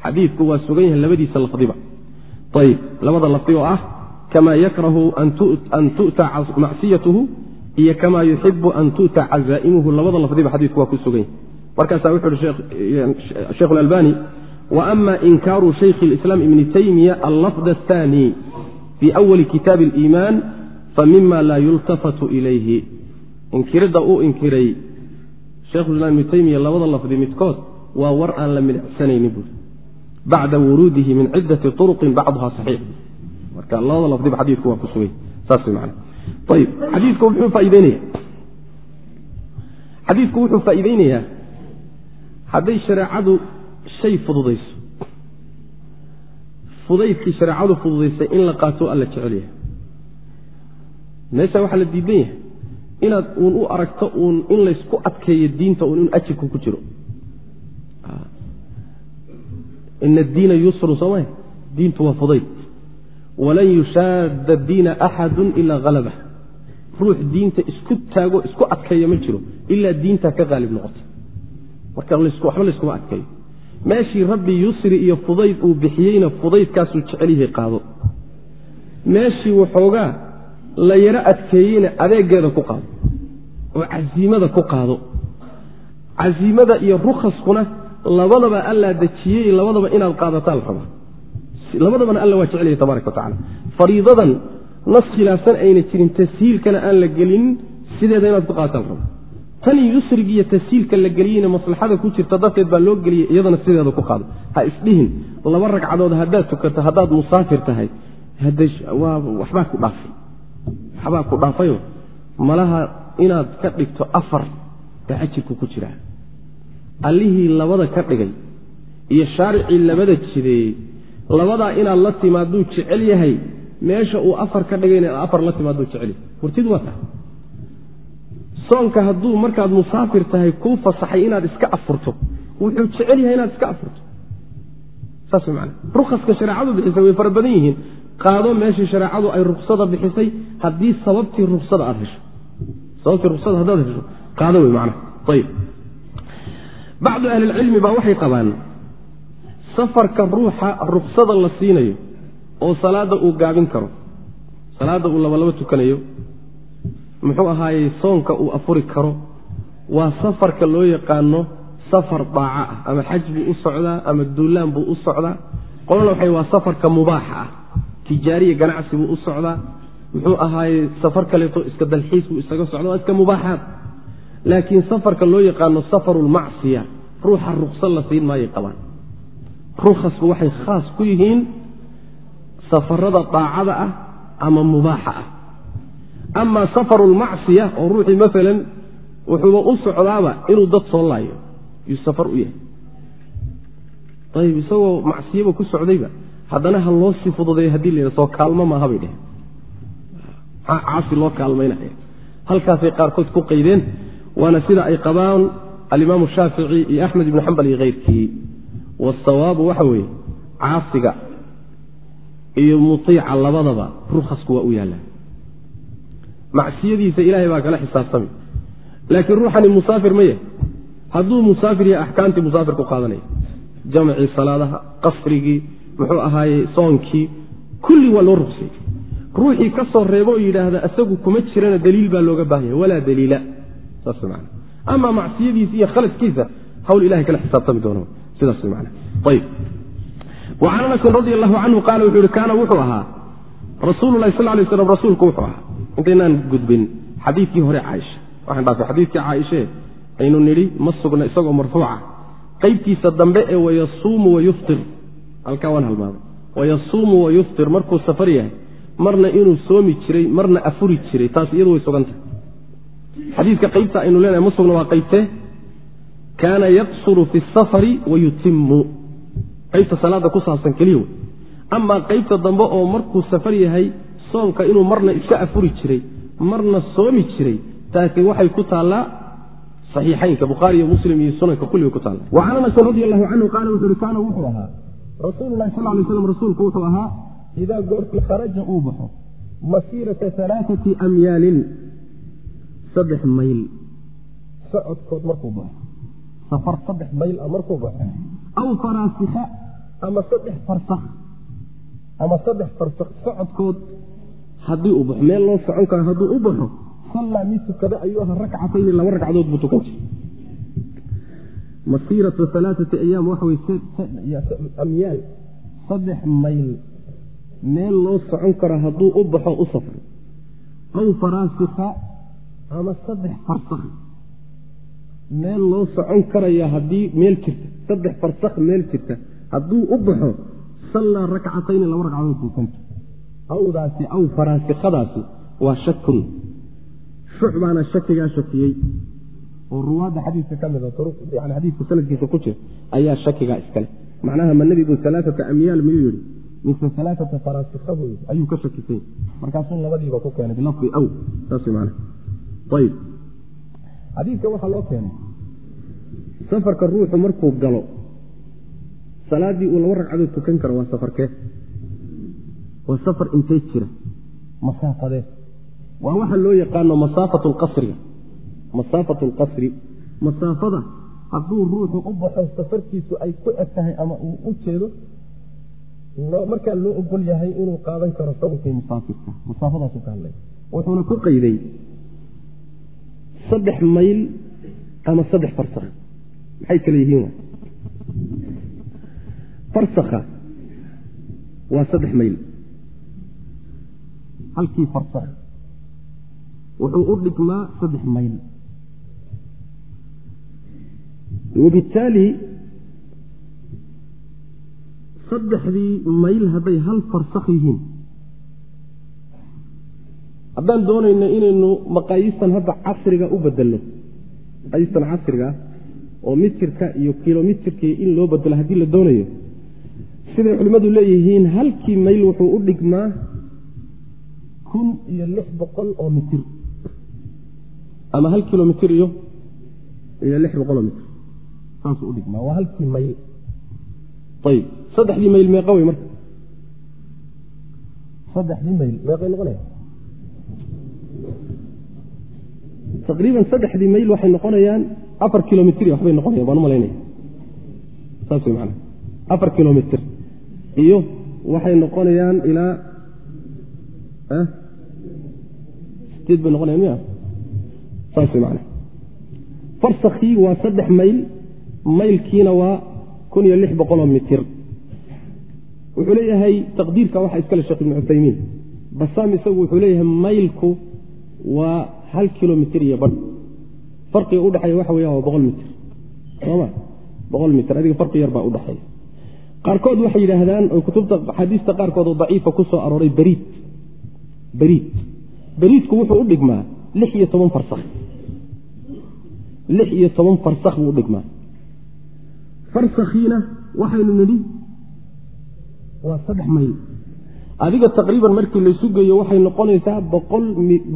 xadiidku waa sugan yahay labadiisa lafdiba ayb labada lafdi oo ah kamaa yakrahu an tu'ta macsiyatuhu iyo kamaa yuxibu an tu'ta casaa'imuhu labada lafdiba xadiidku waa ku sugan yahay markaasaa wuxu uhi sheekh alalbani وأma inkaaru shaykh الإسlاam ibni تaymiya allafظ الثاني fii أwli kitaabi الإimaan famima laa yultafatu إilayhi inkiridda uu inkiray sheikhuliسlam ibnu taymiya labada lafdi midkood waa war aan la midicsanaynin buuri bacda wuruudihi min cidati turuqin bacduha saxiix marka labada lafdiba xadiidku waa ku sugay saas man ayib xadiidku muxuu faaideynaya xadiidku wuxuu faa'iideynayaa hadday shareecadu shay fududayso. Fudaydkii shareecadu fududaysay in la qaato alla jecel yahay. Meesha waxaa la diidan yahay inaad uun u aragto uun in laysku adkeeyo diinta uun in ajirku ku jiro. Ina addiina yusrun sooma diintu waa fudayd. Walan yushaada diina axadu ilaa halabah ruux diinta isku taago isku adkeeya ma jiro ilaa diintaa ka haalib noqota marka waxba layskuma adkeeyo meeshii rabbi yusri iyo fudayd uu bixiyeyna fudaydkaasuu jecelyahay qaado. meeshii waxoogaa la yaro adkeeyeyna adeegeeda ku qaado. oo casiimada ku qaado. casiimada iyo rukhaskuna labadaba allaa dejiyey labadaba inaad qaadataa la rabaa. Labadabana alla waa jecelyahay tabaaraka wa tacala fariidadan nas khilaafsan ayna jirin tashiilkana aan la gelinin sideeda inaad ku qaadataa la rabaa tani yusrig iyo tashiilka la geliyeyna maslaxada ku jirta darteed baa loo geliyey iyadana sideeda ku qaado ha isdhihin laba ragcadood haddaad tukato haddaad musaafir tahay waxbaa ku dhaafay. Waxbaa ku dhaafayo malaha inaad ka dhigto afar baa ajirku ku jiraa. Allihii labada ka dhigay iyo shaaricii labada jideeyey labadaa inaad la timaaduu jecel yahay meesha uu afar ka dhigayna afar la timaaduu jecel yahay. Hurtidu waa tahay soonka hadduu markaad musaafir tahay kuu fasaxay inaad iska afurto. Wuxuu jecel yahay inaad iska afurto. Saas man rukaska shareecadu bixisay way fara badan yihiin. Qaado meeshii shareecadu ay ruksada bixisay haddii sababtii ruksada aad hesho. Sababtii ruksada haddaad hesho qaado wey macnaha. Ayib bacdu ahlilcilmi baa waxay qabaan safarka ruuxa ruksada la siinayo oo salaadda uu gaabin karo. Salaadda uu labalabo tukanayo muxuu ahaayey soonka uu afuri karo. Waa safarka loo yaqaano safar daaca ah ama xaj buu u socdaa ama duulaan buu u socdaa. Qolana waxay waa safarka mubaaxa ah. Tijaariya ganacsi buu u socdaa. Muxuu ahaayey safar kaleeto iska dalxiis buu isaga socda waa iska mubaaxaad. Laakiin safarka loo yaqaano safarulmacsiya ruuxa rukso la siin maayay qabaan. Rukhasku waxay khaas ku yihiin safarada daacada ah ama mubaaxa ah amaa safarulmacsiya oo ruuxii maalan wuxuuba u socdaaba inuu dad soo laayo. Yuu safar u yahay. Ayib isagoo macsiyaba ku socdayba haddana ha loo sii fududeeyo haddii la soo kaalmo maaha bay dheheen maxaa caasi loo kaalmaynaya halkaasay qaarkood ku qaydeen waana sida ay qabaan alimaamu shaafici iyo axmed ibnu xambal iyo keyrkii. Wasawaabu waxa weeye caasiga iyo mutiica labadaba rukhasku waa u yaallaan macsiyadiisa ilaahay baa kala xisaabtami. Laakiin ruuxani musaafir ma yahay. Hadduu musaafir yahay axkaamtii musaafir ku qaadanaya. Jamcii salaadaha qasrigii muxuu ahaayey soonkii kulli waa loo rugsay ruuxii ka soo reebo oo yidhaahda isagu kuma jirana daliil baa looga baahanya. Walaa daliila. Saas man ama macsiyadiisa iyo khaladkiisa hawl ilahay kala xisaabtami doono. Sidaas man ayb wacan anasin radi allahu canhu qaala wuxuu yihi kaana wuxuu ahaa rasuululahi sal lay slam rasuulku wuxuu ahaa intaynaan gudbin. Xadiidkii hore caaisha. Waxaan dhaafay xadiidkii caaishe aynu nidhi ma sugna isagoo marfuuca. Qaybtiisa dambe ee wayasuumu wayuftir halkaa waan halmaamay. Wayasuumu wayuftir markuu safar yahay marna inuu soomi jiray marna afuri jiray taas iyadu way sugantahay xadiidka qaybta aynu leenahay ma sugna waa qaybtee kaana yaqsuru fi safari wayutimu qaybta salaada ku saabsan keliya wey. Amaa qaybta dambe oo markuu safar yahay soomka inuu marna iska afuri jiray marna soomi jiray taasi waxay ku taallaa saxiixaynka bukhaari iyo muslim iyo sunanka kulliga ku taalla. Wacan anasin radi allahu canhu qaala wuxu uhi kaana wuxuu ahaa rasuululahi sal lay slam rasuulku wuxuu ahaa idaa goortii kharaja uu baxo masiirata alaaati amyaalin saddex mayl. Socodkood markuu baxo. Safar saddex mayl a markuu baxo. Aw faraasika ama saddex farsak ama saddex farsak socodkood haddii uu baxo meel loo socon karo hadduu u baxo sallaa mid tukada ayuu ahaa rakcatayni laba ragcadood buu tukan masiiratu alaaati ayaam waxa wey amyaal saddex mayl meel loo socon karo hadduu u baxo u safro. Aw faraasika ama saddex farsak meel loo socon karaya haddii meel jirta saddex farsak meel jirta hadduu u baxo sallaa rakcatayni laba ragcadood duukanta awdaasi aw faraasikadaasi waa shakun. Shucbaana shakigaa shakiyey oo ruwaadda xadiidka ka mida yani xadiidka sanadkiisa ku jira ayaa shakigaa iskale macnaha ma nebigu alaaata amyaal miyuu yihi mise alaaata faraasikha buu yii ayuu ka shakisay markaasuu labadiiba ku keenay bilafdi aw. Saas man ayib xadiidka waxaa loo keenay. Safarka ruuxu markuu galo salaaddii uu laba ragcadood tukan karo waa safarkee waa safar intee jira. Masaafadee. Waa waxa loo yaqaano masaafat lqasriga masaafat lqasri masaafada hadduu ruuxu u baxo safarkiisu ay ku eg tahay ama uu u jeedo markaa loo ogol yahay inuu qaadan karo xukunkii musaafirka masaafadaasu ka hadlay. Wuxuuna ku qayday saddex mayl ama saddex farsakh maxay kale yihiin farsakha waa saddex mayl halkii farsakh wuxuu u dhigmaa saddex mayl. Wabittaali saddexdii mayl hadday hal farsakh yihiin. Haddaan doonayno inaynu maqaayistan hadda casriga u bedelno maqaayistan casriga oo mitirka iyo kilomitirkii in loo bedelo haddii la doonayo. Siday culimmadu leeyihiin halkii mayl wuxuu u dhigmaa kun iyo lix boqol oo mitir. Ama hal kilomitir iyo iyo lix boqoloo mitir. Saasuu udhigmaa waa halkii mayl. Ayib. Saddexdii mayl meeqa wey marka. Saddexdii mayl meeqay noqonaya taqriiban saddexdii mayl waxay noqonayaan afar kilomitr waxbay noqonayan baan u saas wey maanaa afar kilomitr iyo waxay noqonayaan ilaa farsakii waa saddex mayl maylkiina waa kun iyo lix boqoloo mitir. Wuxuu leeyahay taqdiirka waxaa iskale sheekh ibnu cuthaymiin. Basaam isagu wuxuu leeyahay maylku waa hal kilomitr iyo badh. Farqiga udhexeeya waxa weya waa boqol mitr soma boqol mitr adiga farqi yar baa udhexeeya qaarkood waxay yidhaahdaan oo kutubta axaadiista qaarkood oo daciifa ku arooray beriid beriid. Beriidku wuxuu u dhigmaa lix iyo toban farsakh. Lix iyo toban farsakh buu udhigmaa farsakhiina waxaynu nidhi waa saddex mayl. Adiga taqriiban markii laysu geeyo waxay noqonaysaa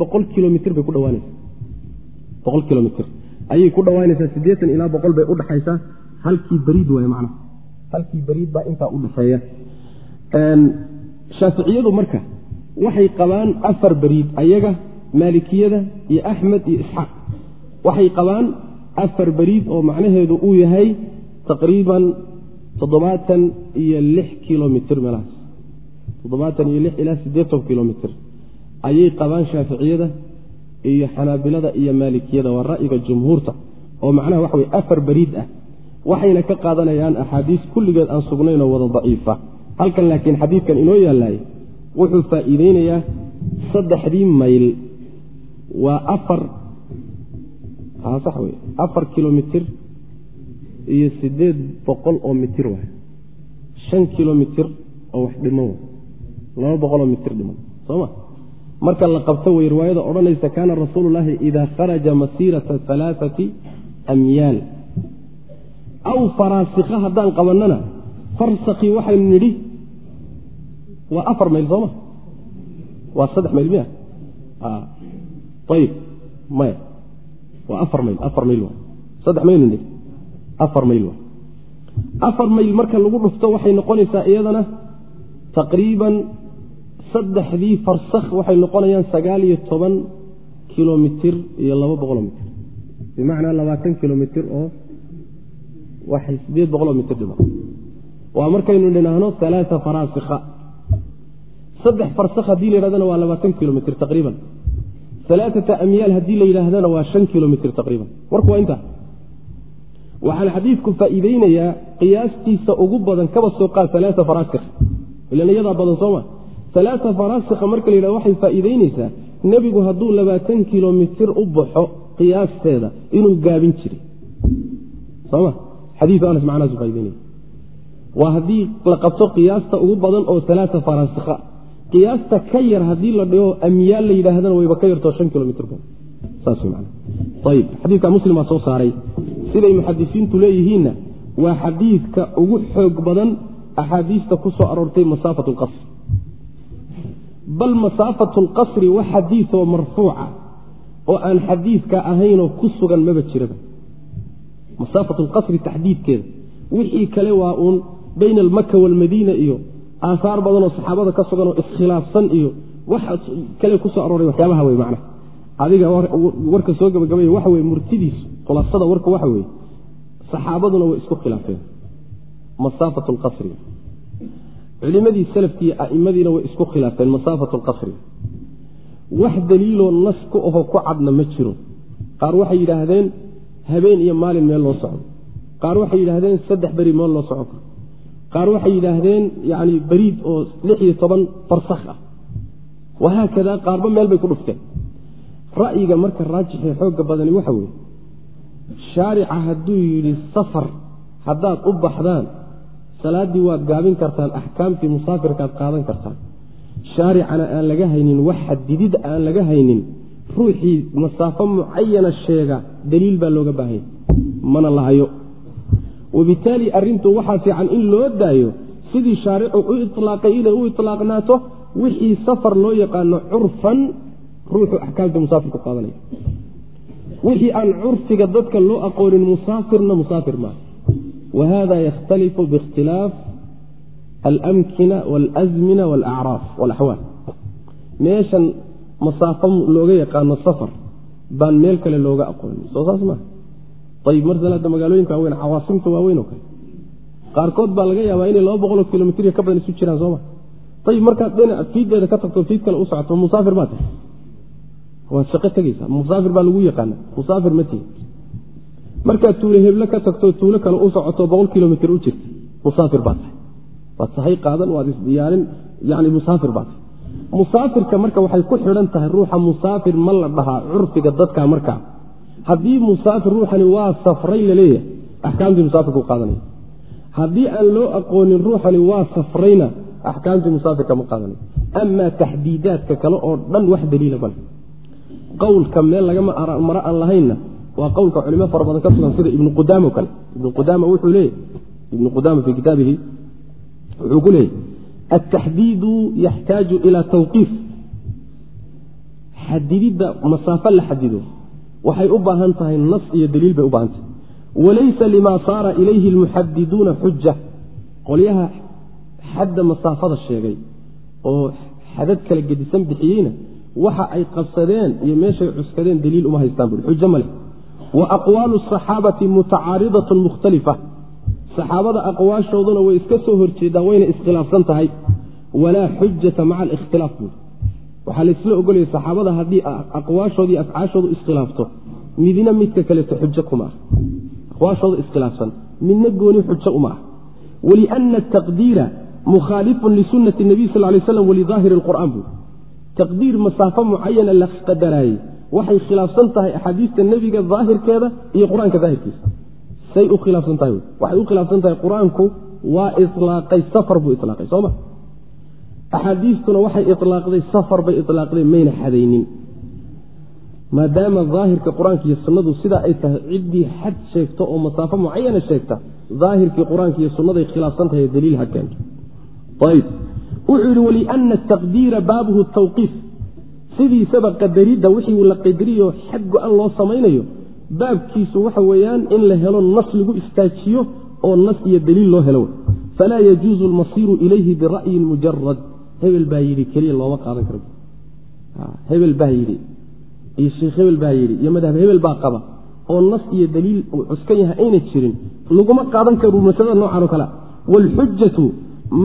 boqol kilomitr bay ku dhawaanaysaa. Boqol kilomitr ayay ku dhawaanaysaa siddeetan ilaa boqol bay udhaxaysaa halkii beriid waay macnaha halkii beriid baa intaa udhaxeeya shaaficiyadu marka waxay qabaan afar beriid ayaga maalikiyada iyo axmed iyo isxaaq. Waxay qabaan afar beriid oo macnaheedu uu yahay taqriiban toddobaatan iyo lix kilomitr meelahaas toddobaatan iyo lix ilaa siddeetan kilomitr ayay qabaan shaaficiyada iyo xanaabilada iyo maalikiyada waa ra'yiga jumhuurta. Oo macnaha waxa wey afar beriid ah. Waxayna ka qaadanayaan axaadiis kulligeed aan sugnaynoo wada daciifa. Halkan laakiin xadiidkan inoo yaalaay wuxuu faa'iideynayaa saddexdii mayl waa afar sax wey afar kilomitr iyo siddeed boqol oo mitir waay. Shan kilomitr oo wax dhiman way laba boqoloo mitir dhiman sooma marka la qabto way riwaayada odhanaysa kaana rasuulu llaahi idaa kharaja masiirata alaaati amyaal. Aw faraasikha haddaan qabannana farsakii waxaynu nidhi waa afar mayl sooma waa saddex mayl miya? Ayib maya. Waa afar mayl afar mayl waa. Saddex nidhi. Afar mayl waa. Afar mayl marka lagu dhufto waxay noqonaysaa iyadana taqriiban saddexdii farsakh waxay noqonayaan sagaal iyo toban kilomitir iyo laba boqoloo mitir. Bimacnaa labaatan kilomitir oo waxay sideed boqoloo mitir dhiman waa markaynu dhinaahno alaaa faraasikha saddex farsakh haddii la yidhahdana waa labaatan kilomitr taqriiban. Alaaata amyaal haddii la yidhaahdana waa shan kilomitr taqriiban. Warku waa intaa. Waxaan xadiidku faa'iideynayaa qiyaastiisa ugu badan kaba soo qaad alaaa faraasikh ilan iyadaa badan sooma alaaa faraasikha marka la yidhahdo waxay faa'iideyneysaa nebigu hadduu labaatan kilomitir u baxo qiyaasteeda inuu gaabin jiray. Soma xadiiu anas macnaasu faa'ideynaya waa haddii la qabto qiyaasta ugu badan oo alaaa farasikha qiyaasta ka yar haddii la dhigo amyaal la yidhaahdana wayba ka yartoo shan kilomitr xadiika muslim baa soo saaray. Siday muxadisiintu leeyihiinna waa xadiidka ugu xoog badan axaadiista ku soo aroortay masaafat lqasr bal masaafat lqasri wax xadiioo marfuuca oo aan xadiidka ahaynoo ku sugan maba jiraba. Masaafat lqasri taxdiidkeeda. Wixii kale waa uun bayna almaka waalmadiina iyo aahaar badanoo saxaabada ka sugan oo iskhilaafsan iyo wax kale ku soo arooray waxyaabaha wey macna adiga warka soo gabagabay waxa weye murtidiisu khulaasada warka waxa weeye saxaabaduna way isku khilaafeen. Masaafat lqasriga culimadii salafkiiyo a'imadiina way isku khilaafeen masaafat lqasriga wax daliiloo nas ku aho ku cadna ma jiro. Qaar waxay yidhaahdeen habeen iyo maalin meel loo socdo. Qaar waxay yidhaahdeen saddex beri meel loo socon karo qaar waxay yidhaahdeen yani beriid oo lix iyo toban farsakh ah. Wahaakada qaarba meel bay ku dhufteen. Ra'yiga marka raajixee xoogga badani waxa weeye shaarica hadduu yidhi safar haddaad u baxdaan salaaddii waad gaabin kartaan axkaamtii musaafirkaad qaadan kartaan. Shaaricana aan laga haynin wax xadidid aan laga haynin ruuxii masaafo mucayana sheega daliil baa looga baahanya mana la hayo wabitaali arrintu waxaa fiican in loo daayo sidii shaaricu u ilaaqay inay u ilaaqnaato wixii safar loo yaqaano curfan ruuxu axkaamta musaafirku qaadanaya. Wixii aan curfiga dadka loo aqoonin musaafirna musaafir maaha. Wa hada yakhtalifu biikhtilaaf alamkina walazmina walacraaf walaxwaal meeshan masaafo looga yaqaano safar baan meel kale looga aqoonin. Soo saas maaha ayib marsal hadda magaalooyinka waaweyn cawaasimta waaweyn oo kale. Qaarkood baa laga yaabaa inay laba boqoloo kilomitr ka badan isu jiraan sooma ayib markaad dhinac fiiddeeda ka tagto fiid kale u socoto baa tahay. Waad shaqo tegeysaa musaafir baa lagu yaqaana musaafir ma tihi markaad tuule heble ka tagto tuulo kale u boqol kilomitr u jirta musaafir baa tahay. Waad sahay qaadan waad isdiyaarin yani musaafir baa tahay. Musaafirka marka waxay ku xidhan tahay ruuxa musaafir ma la dhahaa curfiga dadka markaa haddii musaafir ruuxani waa safray la leeyahay axkaamtii musaafirku qaadanaya. Haddii aan loo aqoonin ruuxani waa safrayna axkaamtii musaafirka ma qaadanayo amaa taxdiidaadka kale oo dhan wax daliila male qowlka meel lagama maro aan lahaynna waa qowlka culimo fara badan ka sugan sida ibnu qudaama o kale. Ibnu qudaama wuxuu leeyahy ibnu qudaama fii kitaabihi wuxuu ku leeyahy altaxdiidu yaxtaaju ila tawqiif xadididda masaafo la xadido waxay u baahan tahay nas iyo daliil bay u baahan tahay. Walaysa lima saara ilayhi almuxadiduuna xuja qolyaha xadda masaafada sheegay oo xadad kala gedisan bixiyeyna waxa ay qabsadeen iyo meeshay cuskadeen daliil uma haystaan bui. Xujo ma leh. Wa aqwaalu asaxaabati mutacaaridatun mukhtalifa saxaabada aqwaashooduna way iska soo horjeedaan wayna iskhilaafsan tahay. Walaa xujata maca alikhtilaaf buui waxaa laysla ogolaya saxaabada haddii aqwaashooda iyo afcaashoodu iskhilaafto midna midka kaleeto xujo kuma ah aqwaashooda iskhilaafsan midna gooni xujo uma ah waliana ataqdiira mukhaalifun lisunati nabiy sal lay slam walidaahiri lqur'aan buui taqdiir masaafo mucayana la qadaraayey. Waxay khilaafsan tahay axaadiista nebiga daahirkeeda iyo qur'aanka daahirkiisa say u khilaafsan tahay waxay u khilaafsan tahay qur'aanku waa ilaaqay safar buu ilaaqay sooma axaadiistuna waxay ilaaqday safar bay ilaaqdeen mayna xadaynin maadaama daahirka qur'aanka iyo sunnadu sidaa ay tahay ciddii xad sheegto oo masaafo mucayana sheegta daahirkii qur'aanka iyo sunnaday khilaafsan tahay daliil ha keento ayb wuxuu yidhi waliana taqdiira baabuhu tawqiif sidiisaba qadaridda wixii la qadariyo xad go-an loo samaynayo baabkiisu waxa weeyaan in la helo nas lagu istaajiyo oo nas iyo daliil loo helo falaa yajuuzu almasiiru ilayhi bira'yin mujarad hebel baa yidhi keliya looma qaadan karo. Hebel baa yidhi. Iyo sheikh hebel baa yidhi iyo madhab hebel baa qaba. Oo nas iyo daliil uu cuskan yahay ayna jirin. Laguma qaadan karo masalada noocan oo kale. Waalxujatu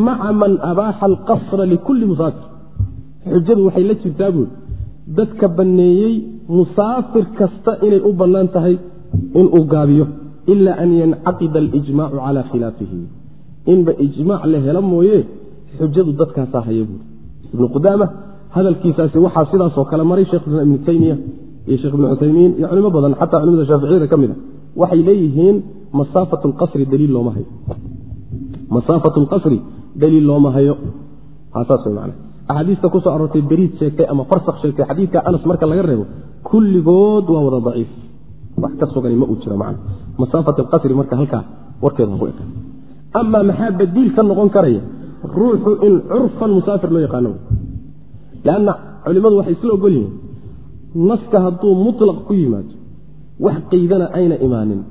maca man abaaxa alqasra likulli musaafir. Xujadu waxay la jirtaa buuri dadka banneeyey musaafir kasta inay u bannaan tahay inuu gaabiyo ila an yancaqida alijmaacu calaa khilaafihi. Inba ijmaac la helo mooye xujadu dadkaasaa haya buuri ibnu qudaama hadalkiisaasi waxaa sidaasoo kale maray shekhulislam ibnu taymiya iyo sheekh ibnu cuthaymiin iyo culimo badan xataa culimada shaaficiyada ka mid a waxay leeyihiin masaafat alqasri daliil looma hayo. Masaafat lqasri daliil looma hayo. Saas w man axaadiista ku soo aroortay beriid sheegtay ama farsak sheegtay xadiidka anas marka laga reebo kulligood waa wada daciif. Wax ka sugani ma uu jiro man masaafat alqasri marka halkaa warkeeda ku eka amaa maxaa badiil ka noqon karaya ruuxu in curfan musaafir loo yaqaano. Lanna culimmadu waxay isla ogol yihiin naska hadduu mutlaq ku yimaado wax qaydana ayna imaanin.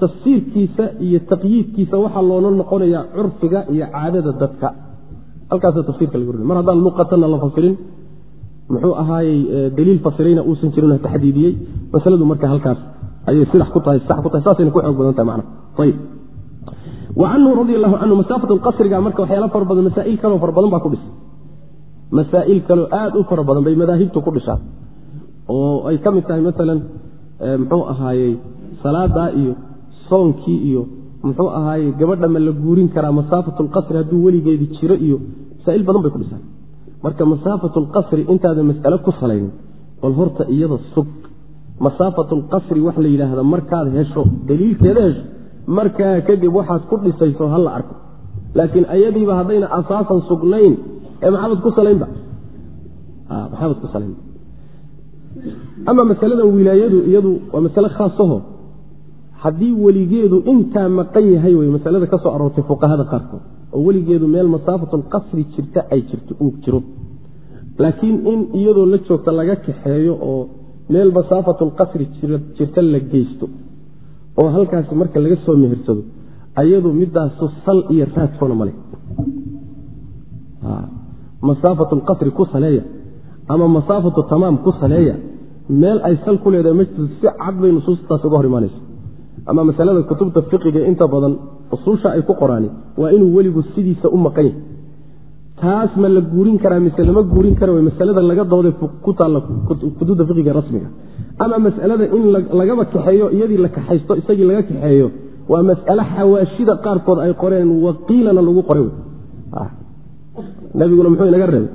Tafsiirkiisa iyo taqyiidkiisa waxaa loola noqonayaa curfiga iyo caadada dadka. Halkaasa tafsirka lagu mar haddaan luqatanna la fasirin muxuu ahaayey daliil fasirayna uusan jirin taxdiidiyey. Masaladu marka halkaas ayay sidax ku tahay sax ku tahay saasayna ku xoog badan tahay macna. Ayib wa canhu radi allahu canhu masaafat lqasriga marka waxyaala fara badan masaa'il kaloo fara badan baa ku dhisay masaa'il kaloo aad u fara badan bay madaahibtu ku dhishaan oo ay ka mid tahay maalan muxuu ahaayey salaadaa iyo soonkii iyo muxuu ahaayey gabadha ma la guurin karaa masaafatu lqasri hadduu weligeedi jiro iyo masaa'il badan bay ku dhisaan marka masaafatu lqasri intaadan mas'alo ku salaynin bal horta iyada sug masaafatu lqasri wax la yidhaahda markaad hesho daliilkeeda hesho markaa kadib waxaad ku dhisayso ha la arko. Laakiin ayadiiba haddayna asaasan sugnayn ee maxaabad ku salaynba? Maxaabad ku salaynba. Ama masaladan wilaayadu iyadu waa masale khaasaho haddii weligeedu intaa maqan yahay wey masalada ka aroortay fuqahada qaarkood. Oo weligeedu meel masaafatulqasri jirta ay jirto uu jiro. Laakiin in iyadoo la joogta laga kaxeeyo oo meel masaafatulqasri jirta la geysto oo halkaasi marka laga soo mehersado ayadu midaasu sal iyo raadkoona male masaafatulqasri ku saleeya ama masaafatu tamaam ku saleeya meel ay sal ku leedahay ma si cad bay nusuustaas uga hor imaanayso ama masalada kutubta fiqiga inta badan usuusha ay ku qoraani waa inuu weligu sidiisa u maqan yahay taas ma la guurin karaa mise lama guurin kara w masalada laga dooday ku taalla kutubta fiqiga rasmiga. Ama masalada in lagaba kaxeeyo iyadii la kaxaysto isagii laga kaxeeyo waa mas'ale xawaashida qaarkood ay qoreen waqiilana lagu qoray nabiguna muxuu inaga reebay?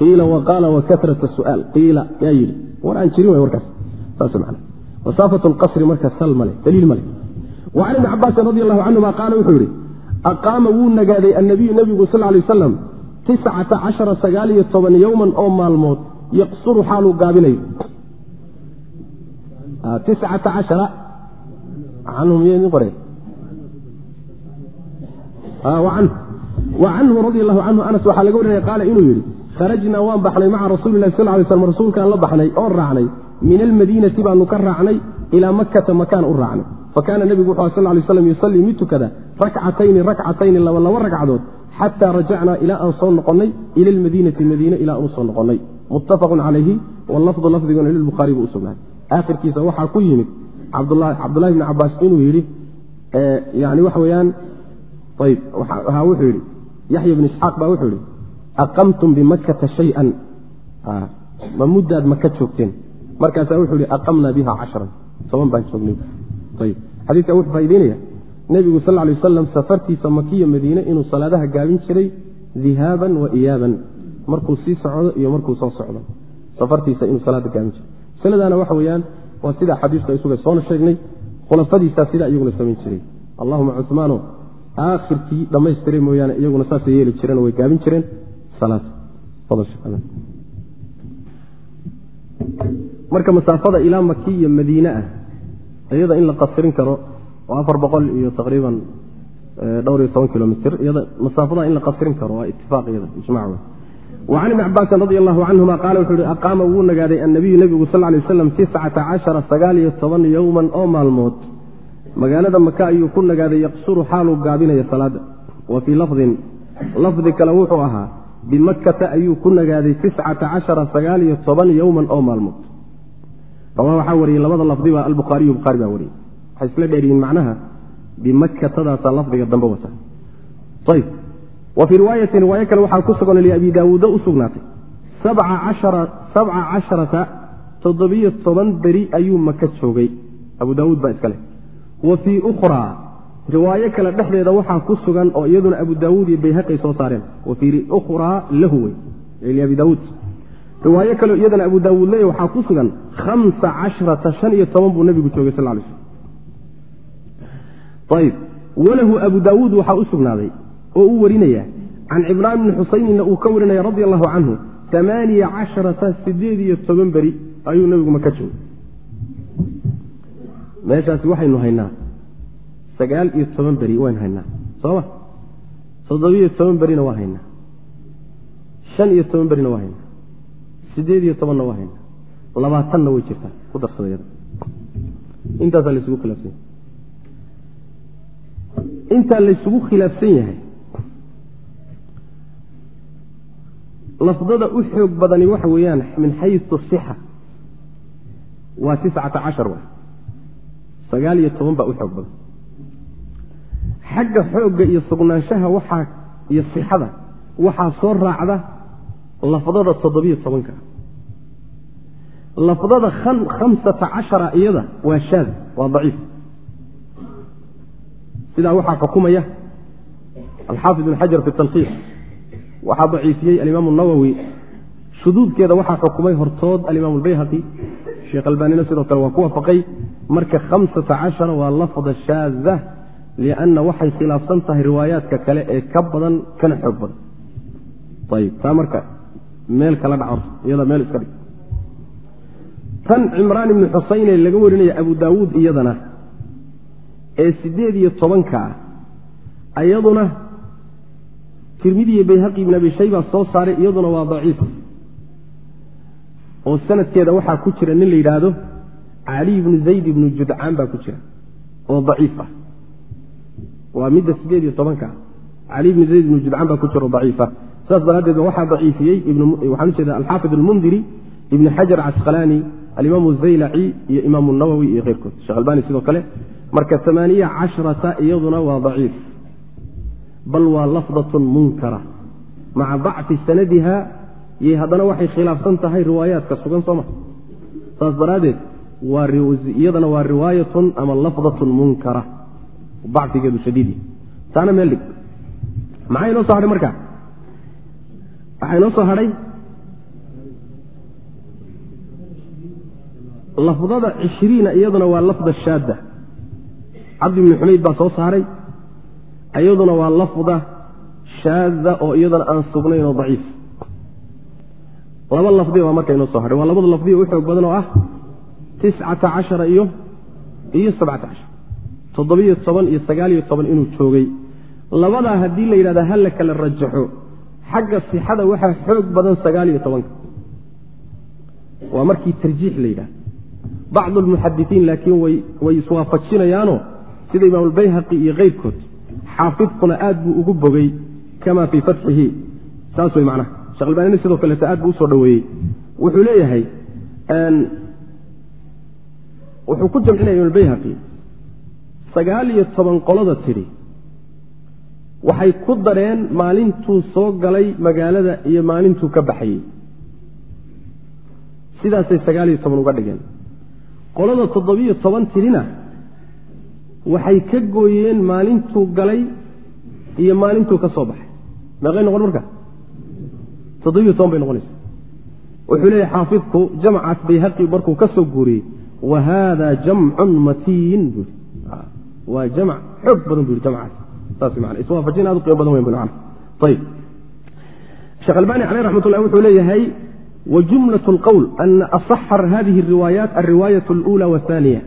Qiila waqaala wakasrata su'aal. Qiila yaa yidhi. War aan jirin way warkaas. Masaafat lqasri marka sal male daliil male can ibni cabaasin radi allahu canhuma qaala wuxuu yidhi aqaama wuu nagaaday annabiyu nebigu sal lay wasalam tiscata cashara sagaal iyo toban yowman oo maalmood yaqsuru xaaluu gaabinayo tiscata cashara. Canhu miyadin qore. Wa canhu radi allahu canhu anas waxaa laga warinaya qaala inuu yidhi kharajnaa waan baxnay maca rasuuli lahi sal lay slam rasuulkaan la baxnay oon raacnay min almadiinati baanu ka raacnay ilaa makkata makaan u raacnay fakaana nebigu wuxu sal lay slam yusallii mid tukada rakcatayni rakcatayni laba laba ragcadood xataa rajacnaa ilaa aan soo noqonnay ila almadiinati madiine ilaa aan u soo noqonnay. Muttafaqun calayhi wallafdu lafdiguna lilbukhaari buu u sugnaaday aakhirkiisa waxaa ku yimid cabdulahi bni cabaas inuu yidhi yani waxa weyaan ayb wuxuu yidhi yaxya bn isxaaq baa wuxuu yidhi aqamtum bimakkata shayan. Ma muddaad maka joogteen. Markaasaa wuxuu ihi aqamnaa biha casharan toban baan joognay. Ayb. Xadiiskan wuxuu faa'ideynaya nebigu sal ly wasalam safartiisa makiya madiine inuu salaadaha gaabin jiray dihaaban wa iyaaban. Markuu sii socdo iyo markuu soo socdo. Safartiisa inuu salaada gaabin jiray. Masaladaana waxa weeyaan waa sida xadiistu ay suga soona sheegnay khulafadiisaa sidaa iyaguna samayn jiray. Allahuma cumaano aakhirkii dhammaystiray mooyaane iyaguna saasay yeeli jireen way gaabin jireen marka masaafada ilaa maki iyo madiine ah iyada in la qasirin karo oo afar boqol iyo taqriiban dhowr iyo toban kilomitr masaafada in la qasirin karo waa itifaaq iyada ijmac wey wacan ibni cabaasin radi allahu canhuma qaala wuxuu ihi aqaama wuu nagaaday annabiyu nebigu sal lay waslam tiscata cashara sagaal iyo toban yowman oo maalmood. Magaalada maka ayuu ku nagaaday yaqsuru xaaluu gaabinaya salaada. Wa fii lafdin lafdi kale wuxuu ahaa bimakkata ayuu ku nagaaday tiscata cashara sagaal iyo toban yowman oo maalmood waxaa wariyey labada lafdiba albukhaariyu bukhaari baa wariyey. Waxay isla dheeryihiin macnaha bimakkatadaasaa lafdiga dambe wata. Ayb wa fii riwaayatin riwaayo kale waxaa ku sugan liabi daawuuda u sugnaatay. Sabca casharata toddobiyo toban beri ayuu maka joogay. Abu daawuud baa iska leh. Wa fii ukhraa riwaayo kale dhexdeeda waxaa ku sugan oo iyaduna abu daawuud iyo bayhaqay soo saareen. Wa fii ukhraa lahu wey liabi daawuud riwaayo kaleo iyadana abu daawuud leeya waxaa ku sugan hamsa cashrata shan iyo toban buu nebigu joogay sal lay slm ayib. Walahu abu daawuud waxaa u sugnaaday oo u warinaya can cibraan bni xusaynina uu ka warinaya radi allahu canhu amaaniya casharata sideed iyo toban beri ayuu nebigu maka joogay. Meeshaasi waxaynu haynaa sagaal iyo toban beri waynu haynaa sooma toddobiyo toban berina waa haynaa. Shan iyo toban berina waa haynaa sideed iyo tobanna waa haynaa labaatanna way jirtaa ku darsadayada intaasaa laysugu khilaafsan yahay. Intaa laysugu khilaafsan yahay lafdada u xoog badani waxa weeyaan min xayu sixa. Waa tiscata cashar wa sagaal iyo toban baa u xoog badan. Xagga xoogga iyo sugnaanshaha waxaa iyo sixada waxaa soo raacda lafdada toddobiyo tobanka. Lafdada khamsata cashara iyada waa shaad waa daciif. Sidaa waxaa xukumaya alxaafid ibn xajar fi talkiis waxaa daciifiyey alimaam nawowi shuduudkeeda waxaa xukumay hortood alimaam albayhaqi. Sheekh albaanina sidoo kale waa ku waafaqay marka hamsata cashara waa lafda shaada lianna waxay khilaafsan tahay riwaayaadka kale ee ka badan kana xoog badan meel kala dhaco iyada meel iska dhig. Tan cimraan ibni xusayne laga warinaya abu daawuud iyadana ee sideed iyo tobanka ah iyaduna tirmidiiyo bayhaqi ibn abi shayba soo saaray iyaduna waa daciif. Oo sanadkeeda waxaa ku jira nin la yidhaahdo cali ibnu zayd ibnu judcaan baa ku jira oo daciif ah. Waa midda sideed iyo tobanka cali ibnu zayd ibnu judcaan baa ku jira oo daciifa saas daraaddeed ba waxaa daciifiyey waxaan ujeeda alxaafid almundiri ibni xajar casqalaani alimaamu zaylaci iyo imaamu nawowi iyo keyrkood sheekh albani sidoo kale marka amaaniya casharata iyaduna waa daciif bal waa lafdatun munkara. Maca dacfi sanadiha iyo haddana waxay khilaafsan tahay riwaayaadka sugan sooma saas daraaddeed iyadana waa riwaayatun ama lafdatun munkara. Dacfigeedu shadiidi taana meel dhig. Maxaa inoo soo hadhay marka waxaa inoo soo hadhay? Lafdada cishriina iyaduna waa lafda shaadda. Cabdi ibni xumayd baa soo saaray. Iyaduna waa lafda shaada oo iyadana aan sugnayn oo daciif. Laba lafdi baa marka inoo soo hadhay. Waa labada lafdiya u xoog badan oo ah tiscata cashara iyo iyo sabcata cashar. Toddobiyo toban iyo sagaaliyo toban inuu joogay. Labadaa haddii la yidhahda ha la kala rajaxo xagga sixada waxaa xoog badan sagaaliyo tobanka. Waa markii tarjiix la yidhahda bacdu almuxadisiin laakiin way iswaafajinayaanoo sida imaam albayhaqi iyo keyrkood xaafidkuna aad buu ugu bogay kama fii fatxihi. Saas wey macnaha. Shekh sidoo kaleeto aad buu u soo dhoweeyey. Wuxuu leeyahay wuxuu ku jamcinaya imaam albayhaqi sagaal iyo toban qolada tidhi waxay ku dareen maalintuu soo galay magaalada iyo maalintuu ka baxayey sidaasay sagaal iyo toban uga dhigeen. Qolada toddobiyo toban tidhina waxay ka gooyeen maalintuu galay iyo maalintuu ka soo baxay. Meeqay noqon marka? Toddobiyo toban bay noqonaysa wuxuu leeyahy xaafidku jamcaas bayhaqi markuu ka soo guuriyey wa haada jamcun matiin buui waa jamc xoog badan bu yhi jamcaas iswaafajin aad u qiimo badan weyn bu ayb sheekh albani caleyh raxmat ullah wuxuu leeyahay wajumlaة اlqowl ana aصaxa hadihi الriwaayaat alriwaayaة اlأulى wاthaniya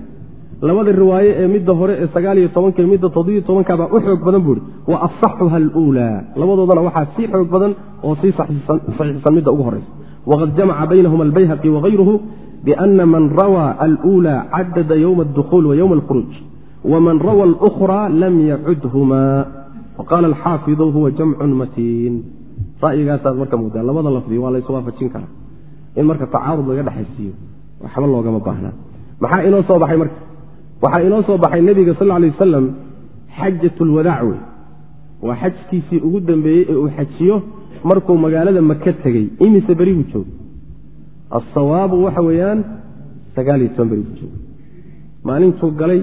labada riwaaye ee midda hore ee sagaal iyo tobanka iyo midda toddobiyo tobankabaa u xoog badan buu ihi wa asaxuha اlأulى labadoodana waxaa sii xoog badan oo sii saxiixsan midda ugu horeysa waqad jamaca baynahuma albayhaqi wagayruhu biana man rawى alأulى cadada ywma اdukhuul wa ywma اlkhuruuj wman rawa اlأkhra lam yacudhumaa faqaala alxaafidu huwa jamcun matiin ra'yigaasaad marka mudaa labada lafdi waa lays waafajin karaa in marka tacaarud laga dhexaysiiyo waxba loogama baahnaa maxaa inoo soo baxay marka waxaa inoo soo baxay nebiga sal lay wasalam xajat lwadaac wey waa xajkiisii ugu dambeeyey ee uu xajiyo markuu magaalada maka tegey imise beri buu joogo asawaabu waxa weeyaan sagaaliyo toban beri buu joogo maalintuu galay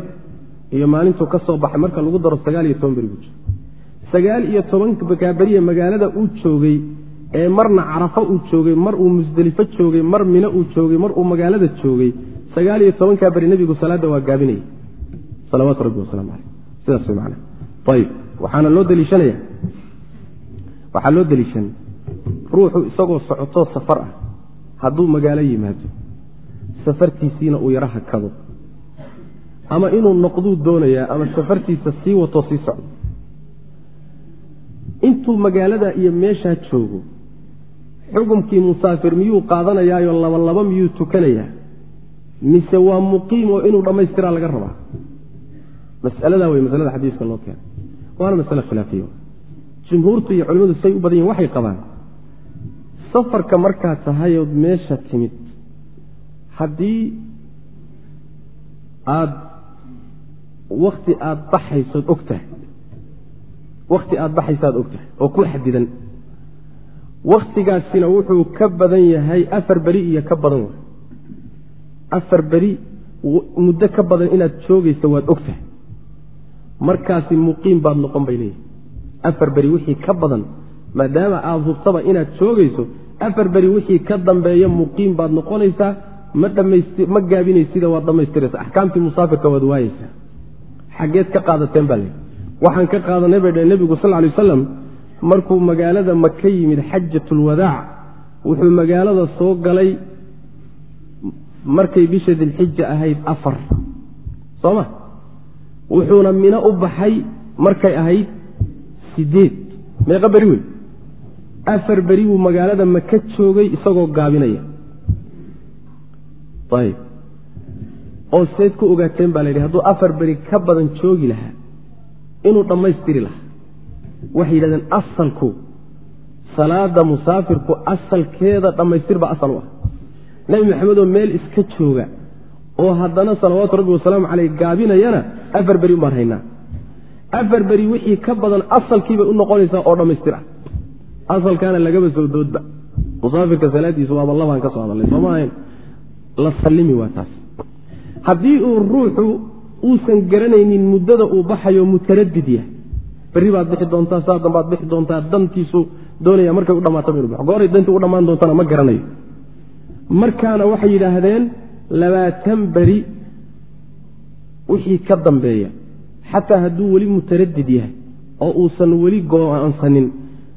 iyo maalintuu ka soo baxay marka lagu daro sagaal iyo toban beri buu joogay sagaal iyo tobanka beriye magaalada uu joogay ee marna carafo uu joogay mar uu musdelifo joogay mar mino uu joogay mar uu magaalada joogay sagaal iyo tobankaa beri nebigu salaadda waa gaabinayay salawaatu rabbi wasalaamu caleyh sidaas way macana ayib waxaana loo deliishanaya waxaa loo deliishan ruuxu isagoo socotoo safar ah hadduu magaalo yimaado safartiisiina uu yaro hakado ama inuu noqduu doonayaa ama safartiisa sii watoo sii socdo. Intuu magaalada iyo meeshaa joogo xukumkii musaafir miyuu qaadanayaayo laba miyuu tukanayaa? Mise waa muqiim oo inuu dhammaystiraa laga rabaa? Masaladaa wey masalada xadiiska loo keenay. Waana masale khilaafiya. Jumhuurtu iyo culimmadu say u badan yihiin waxay qabaan. Safarka markaad tahayood meesha timid. Haddii aada wakti aada baxaysood og tahay. Wakti aada baxaysaad og tahay oo ku xadidan. Waktigaasina wuxuu ka badan yahay afar beri iyo ka badan way afar beri muddo ka badan inaad joogaysa waad og tahay. Markaasi muqiim baad noqon bay leeyihi afar beri wixii ka badan maadaama aada hubtaba inaad joogayso afar beri wixii ka dambeeya muqiim baad noqonaysaa ma ma gaabinaysida waad dhammaystiraysa. Axkaamtii musaafirka waad waayeysaa xaggeed ka qaadateen baa leeyihi waxaan ka qaadanay bay dheh nebigu sal lay wasalam markuu magaalada maka yimid xajatulwadaac wuxuu magaalada soo galay markay bisha dilxija ahayd afar. Soo ma? Wuxuuna mino u baxay markay ahayd sideed meeqa beri wey afar beri buu magaalada maka joogay isagoo gaabinaya oo seed ku ogaateen baa la yidhi hadduu afar beri ka badan joogi lahaa inuu dhammaystiri lahaa. Waxay yidhahdeen asalku salaada musaafirku asalkeeda dhammaystirba asal u ah. Nebi maxamedoo meel iska jooga oo haddana salawaatu rabbi wasalaamu caleyh gaabinayana afar beri umaan haynaa. Afar beri wixii ka badan asalkiibay u noqonaysaa oo dhammaystir ah. Asalkaana lagaba soo doodba. Musaafirka salaadiisa waaba labaan ka soo hadalay sooma ahayn? La sallimi waa taas haddii uu ruuxu uusan garanaynin muddada uu baxayo mutaradid yahay. Berri baad bixi doontaa saa dambaad bixi doontaa dantiisu doonaya markay u dhammaataba inu baxo gooray dantii u dhammaan doontana ma garanayo. Markaana waxay yidhaahdeen labaatan beri wixii ka dambeeya. Xataa hadduu weli mutaradid yahay oo uusan weli go'aansanin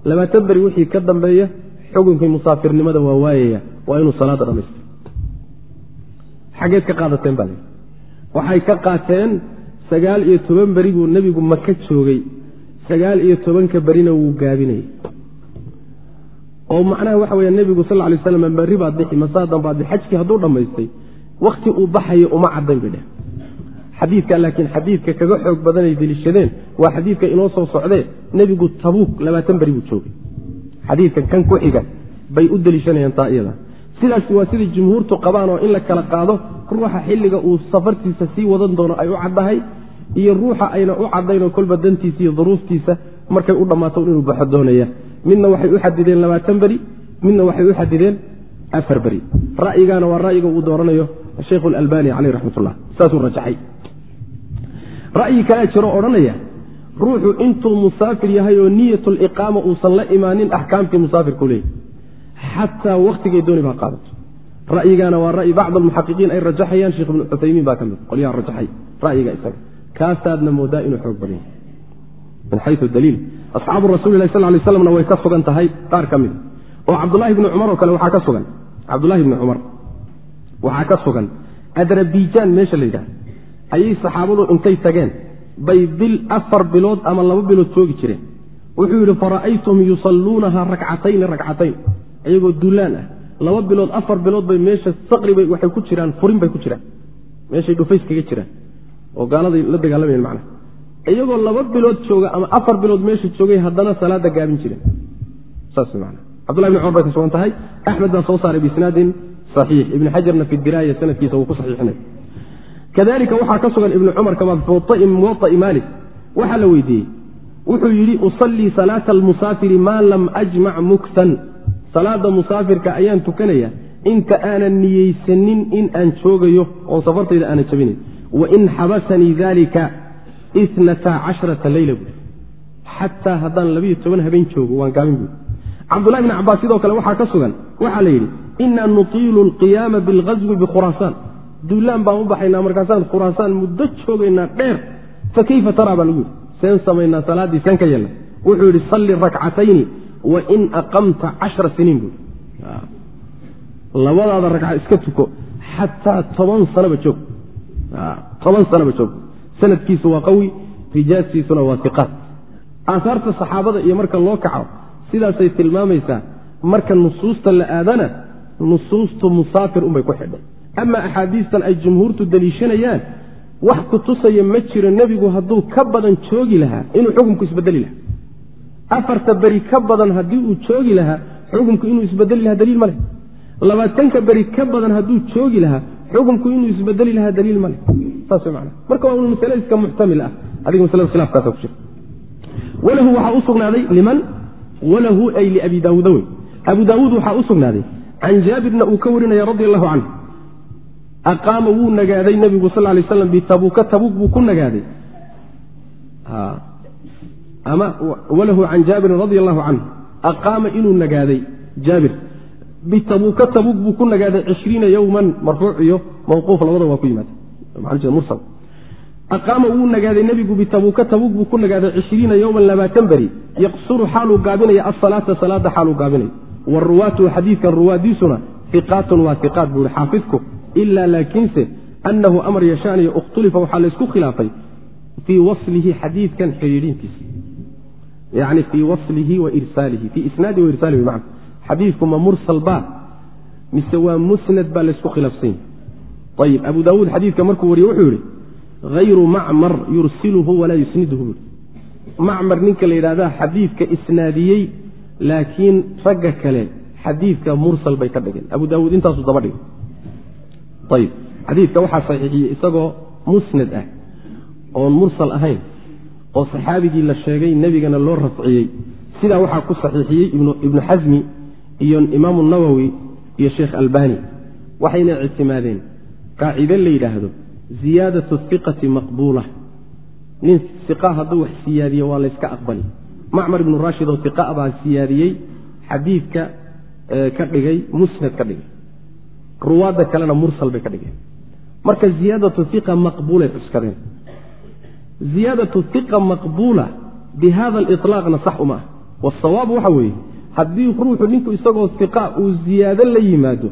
labaatan beri wixii ka dambeeya xukunkii musaafirnimada waa waayaya waa inuu salaada dhammaystiro xaggeed ka qaadateen baa waxay ka qaateen sagaal iyo toban beri buu nebigu maka joogay. Sagaal iyo tobanka berina wuu gaabinayay. Oo macnaha waxa weya nebigu sal ly slam berri baad bixi masaadan baad bixi xajkii hadduu dhammaystay wakhti uu baxayo uma caddayn bay dheh xadiidka laakiin xadiidka kaga xoog badanay deliishadeen waa xadiidka inoo soo socdee nebigu tabuuk labaatan beri buu joogay. Xadiidka kan ku xiga bay u deliishanayaan taa iyada sidaas waa siday jumhuurtu qabaan oo in la kala qaado ruuxa xilliga uu safartiisa sii wadan doono ay u caddahay iyo ruuxa ayna u caddaynoo kolba dantiisa iyo duruuftiisa markay u dhammaato inuu baxo doonaya. Midna waxay u xadideen labaatan beri midna waxay u xadideen afar beri. Ra'yigaana waa ra'yiga uu dooranayo sheikhu alalbani caleyh raxmatullah saasuu rajaxay ra'yi kalea jiro odhanaya ruuxu intuu musaafir yahay oo niyat liqaama uusan la imaanin axkaamtii musaafirku leeyahy xataa waktigay dooni baa qaadato ra'yigaana waa ra'yi bacd almuxaqiqiin ay rajaxayaan sheekh ibnu cuthaymiin baa ka mid qolyaha rajaxay ra'yiga isaga kaasaadna moodaa inuu xoog badan yahay min xayu daliil asxaabu rasulilahi sal lay slamna way ka sugan tahay qaar ka mida oo cabdulahi bni cumar oo kale waxaa ka sugan cabdulahi bni cumar waxaa ka sugan adrabiijaan meesha la yidhaha ayay saxaabadu intay tageen bay bil afar bilood ama laba bilood joogi jireen wuxuu yidhi fara'aytum yusalluunaha rakcatayni rakcatayn iyagoo duulaan ah. Laba bilood afar bilood bay meesha saqribay waxay ku jiraan furin bay ku jiraan. Meeshay dhufays kaga jiraan. Oo gaaladay la dagaalamayan macna. Iyagoo laba bilood jooga ama afar bilood meesha joogay haddana salaada gaabin jireen saas man cabdullahi bn cumar bay ka sugan tahay axmed baa soo saaray biisnaadin saxiix. Ibni xajarna fi diraaya sanadkiisa wuu ku saxiixinay. Kadalika waxaa ka sugan ibnu cumar kama fi muwaطa'i maalik. Waxaa la weydiiyey. Wuxuu yidhi usallii salaata almusaafiri maa lam ajmac muktan salaada musaafirka ayaan tukanaya inta aanan niyeysanin in aan joogayo oon safartayda aanan jabinayn wain xabasanii dalika inata casharata leyla buui xataa haddaan labiyo toban habeen joogo waan gaabin buui cabdullahi bn cabaas sidoo kale waxaa ka sugan waxaa la yidhi inaa nutiilu alqiyaama bilghaswi bikhuraasaan duulaan baan u baxaynaa markaasaan khuraasaan muddo joogaynaa dheer. Fa kayfa taraa baa lagu yidhi. Seen samaynaa salaaddii seen ka yeelna. Wuxuu yidhi salli rakcatayni wain aqamta cashra siniin buui labadaada ragca iska tuko xataa toban sanaba joog. Toban sanaba joog. Sanadkiisu waa qawi rijaastiisuna waa iqaad aahaarta saxaabada iyo marka loo kaco sidaasay tilmaamaysaa marka nusuusta la aadana nusuustu musaafir unbay ku xidhay ama axaadiistan ay jumhuurtu daliishanayaan wax ku tusaya ma jiro nebigu hadduu ka badan joogi lahaa inuu xukumku isbedeli lahaa afarta beri ka badan haddii uu joogi lahaa xukumku inuu isbedeli lahaa daliil ma leh. Labaatanka beri ka badan hadduu joogi lahaa xukumku inuu isbedeli lahaa daliil ma leh. Saas man marka waa un masale iska muxtamil ah. Adiga maslada khilaafkaasa ku jira. Walahu waxaa u sugnaaday liman? Walahu ay liabi daawuuda wey abu daawuud waxaa u sugnaaday can jaabirna uu ka warinaya radi allahu canhu. Aqaama wuu nagaaday nebigu sal lay slam bitabuuka tabuuk. Buu ku nagaaday walahu can jaabirin radi allahu canhu aqaama inuu nagaaday jaabir. Bitabuuka tabuuk buu ku nagaaday cishriina yowman marfuuc iyo mawquuf labada waa ku yimaada. Aqaama wuu nagaaday nebigu bitabuuka tabuuk buu ku nagaaday cishriina yowman labaatan beri. Yaqsuru xaaluu gaabinaya asalaata salaada xaaluu gaabinaya. Waruwaatu xadiidkan ruwaadiisuna iqaatun waa iqaat buu ihi xaafidku. Ila laakiinse anahu amar yashaaniyo ikhtulifa waxaa laysku khilaafay fii waslihi xadiidkan xidhiidhintiisa yani fii waslihi wa irsaalihi fii isnaadihi wa irsaalihi man xadiidku ma mursal baa mise waa musnad baa laysku khilaafsan yahy ayib abu daawuud xadiidka markuu wariye wuxuu yihi hayru macmar yursiluhu walaa yusniduhu bui macmar ninka la yidhahda xadiidka isnaadiyey laakiin ragga kale xadiidka mursal bay ka dhigeen abu daawuud intaasuu daba dhigay ayib xadiidka waxaa saxiixiyey isagoo musnad ah oon mursal ahayn oo saxaabigii la sheegay nebigana loo rafciyey. Sidaa waxaa ku saxiixiyey ibnu xasmi iyo imaamu nawowi iyo sheekh albani. Waxayna ictimaadeen qaacide la yidhaahdo ziyaadatu iqati maqbuula. Nin iqa hadduu wax siyaadiyo waa layska aqbali. Macmar ibnu raashid oo iqa baa siyaadiyey xadiidka ka dhigay musnad ka dhigay. Ruwaadda kalena mursal bay ka dhigeen. Marka ziyaadatu iqa maqbuulay cuskadeen ziyaadatu iqa maqbuula bi hada aliطlaaqna sax uma ah waxa weeye haddii ruuxu ninku isagoo iqa uu ziyaado la yimaado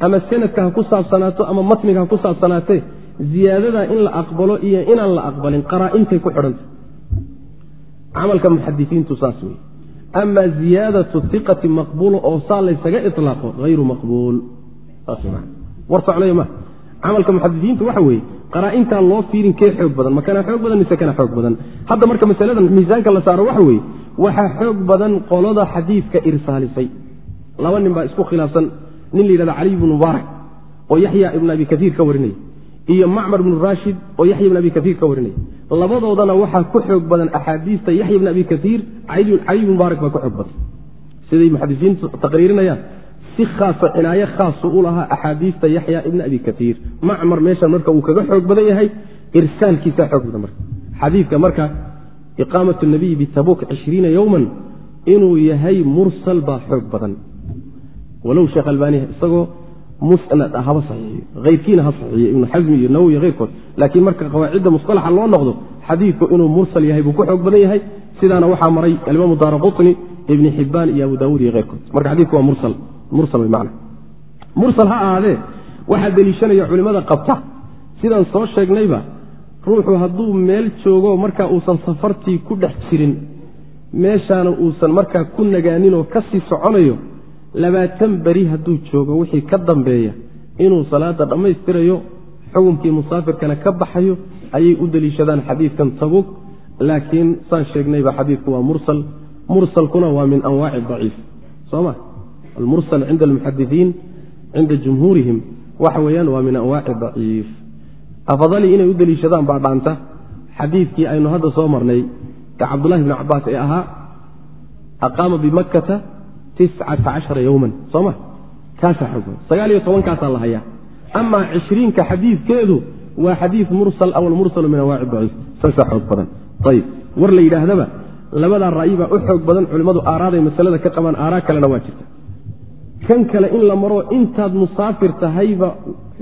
ama sanadka ha ku saabsanaato ama matniga ha ku saabsanaatee ziyaadadaa in la aqbalo iyo inaan la aqbalin qaraa'intay ku xidhanta. Camalka muxadisiintu saas weye ama ziyaadatu iqati maqbuula oo saa laysaga ilaaqo hayru maqbuul. War socnay ma camalka muxadisiintu waxa weeye qaraa'intaa loo fiirin kee xoog badan makana xoog badan mise kana xoog badan? Hadda marka masaladan miisaanka la saaro waxa weeye waxaa xoog badan qolada xadiidka irsaalisay laba nin baa isku khilaafsan nin la yidhahda caliy ibnu mubaarak oo yaxya ibnu abi kaiir ka warinaya iyo macmar ibnu raashid oo yaxya ibn abi kaiir ka warinaya. Labadoodana waxaa ku xoog badan axaadiista yaxya ibn abi kaiir caliy ibnu mubaarak baa ku xoog badan. Siday muxadisiintu taqriirinayaan si khaasa cinaayo khaasu u lahaa axaadiista yaxya ibna abi kaiir macmar meeshan marka uu kaga xoog badan yahay irsaalkiisaa xoog badan marka. Xadiidka marka iqaamat nabiyi bitabuuk cishriina yowman inuu yahay mursal baa xoog badan. Walow sheekh albaani isagoo musnad ah saxiixiyo hayrkiina ha saxiixiyo ibnu xasmi iyo nawowi keyrkood laakiin marka qawaacidda musalaxa loo noqdo xadiidku inuu mursal yahay buu ku xoog badan yahay. Sidaana waxaa maray alimaamu daara qutni ibni xibbaan iyo abu daawuud iyo keyrkood marka xadiidku waa mursal mursal ha ahaadee waxaa deliishanaya culimmada qabta. Sidaan soo sheegnayba ruuxu hadduu meel joogo markaa uusan safartii ku dhex jirin meeshaana uusan markaa ku nagaaninoo ka sii soconayo labaatan beri hadduu joogo wixii ka dambeeya inuu salaada dhammaystirayo xukunkii musaafirkana ka baxayo ayay u deliishadaan xadiidkan tabug laakiin saan sheegnayba xadiidku waa mursal. Mursalkuna waa min anwaaci daciif. Soma almursal cinda almuxadisiin cinda jumhuurihim waxa weeyaan waa min anwaaci daciif. afadali inay u deliishadaan baa dhaanta xadiidkii aynu hadda soo marnay. ka cabdullahi bni cabaas ee ahaa aqaama bimakkata tiscata cashara yowman sooma kaasaa xoog badan sagaal iyo tobankaasaa la hayaa amaa cishriinka xadiidkeedu waa xadiid mursal aw almursalu min anwaaci daciif saasaa xoog badan ayib war la yidhaahdaba labadaa ra'yi baa u xoog badan culimmadu aaraaday masalada ka qabaan aaraa kalena waa jirta kan kale in la maro intaad musaafir tahayba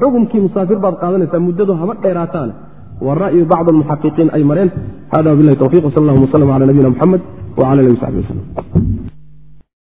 xukumkii musaafir baad qaadanaysaa muddadu haba dheeraataane wa ra'yu bacd almuxaqiqiin ay mareen. Hada wabilahi towfiq wsal allahuma wslm cala nabiyina muxamed wcala alihi w saxbi waslm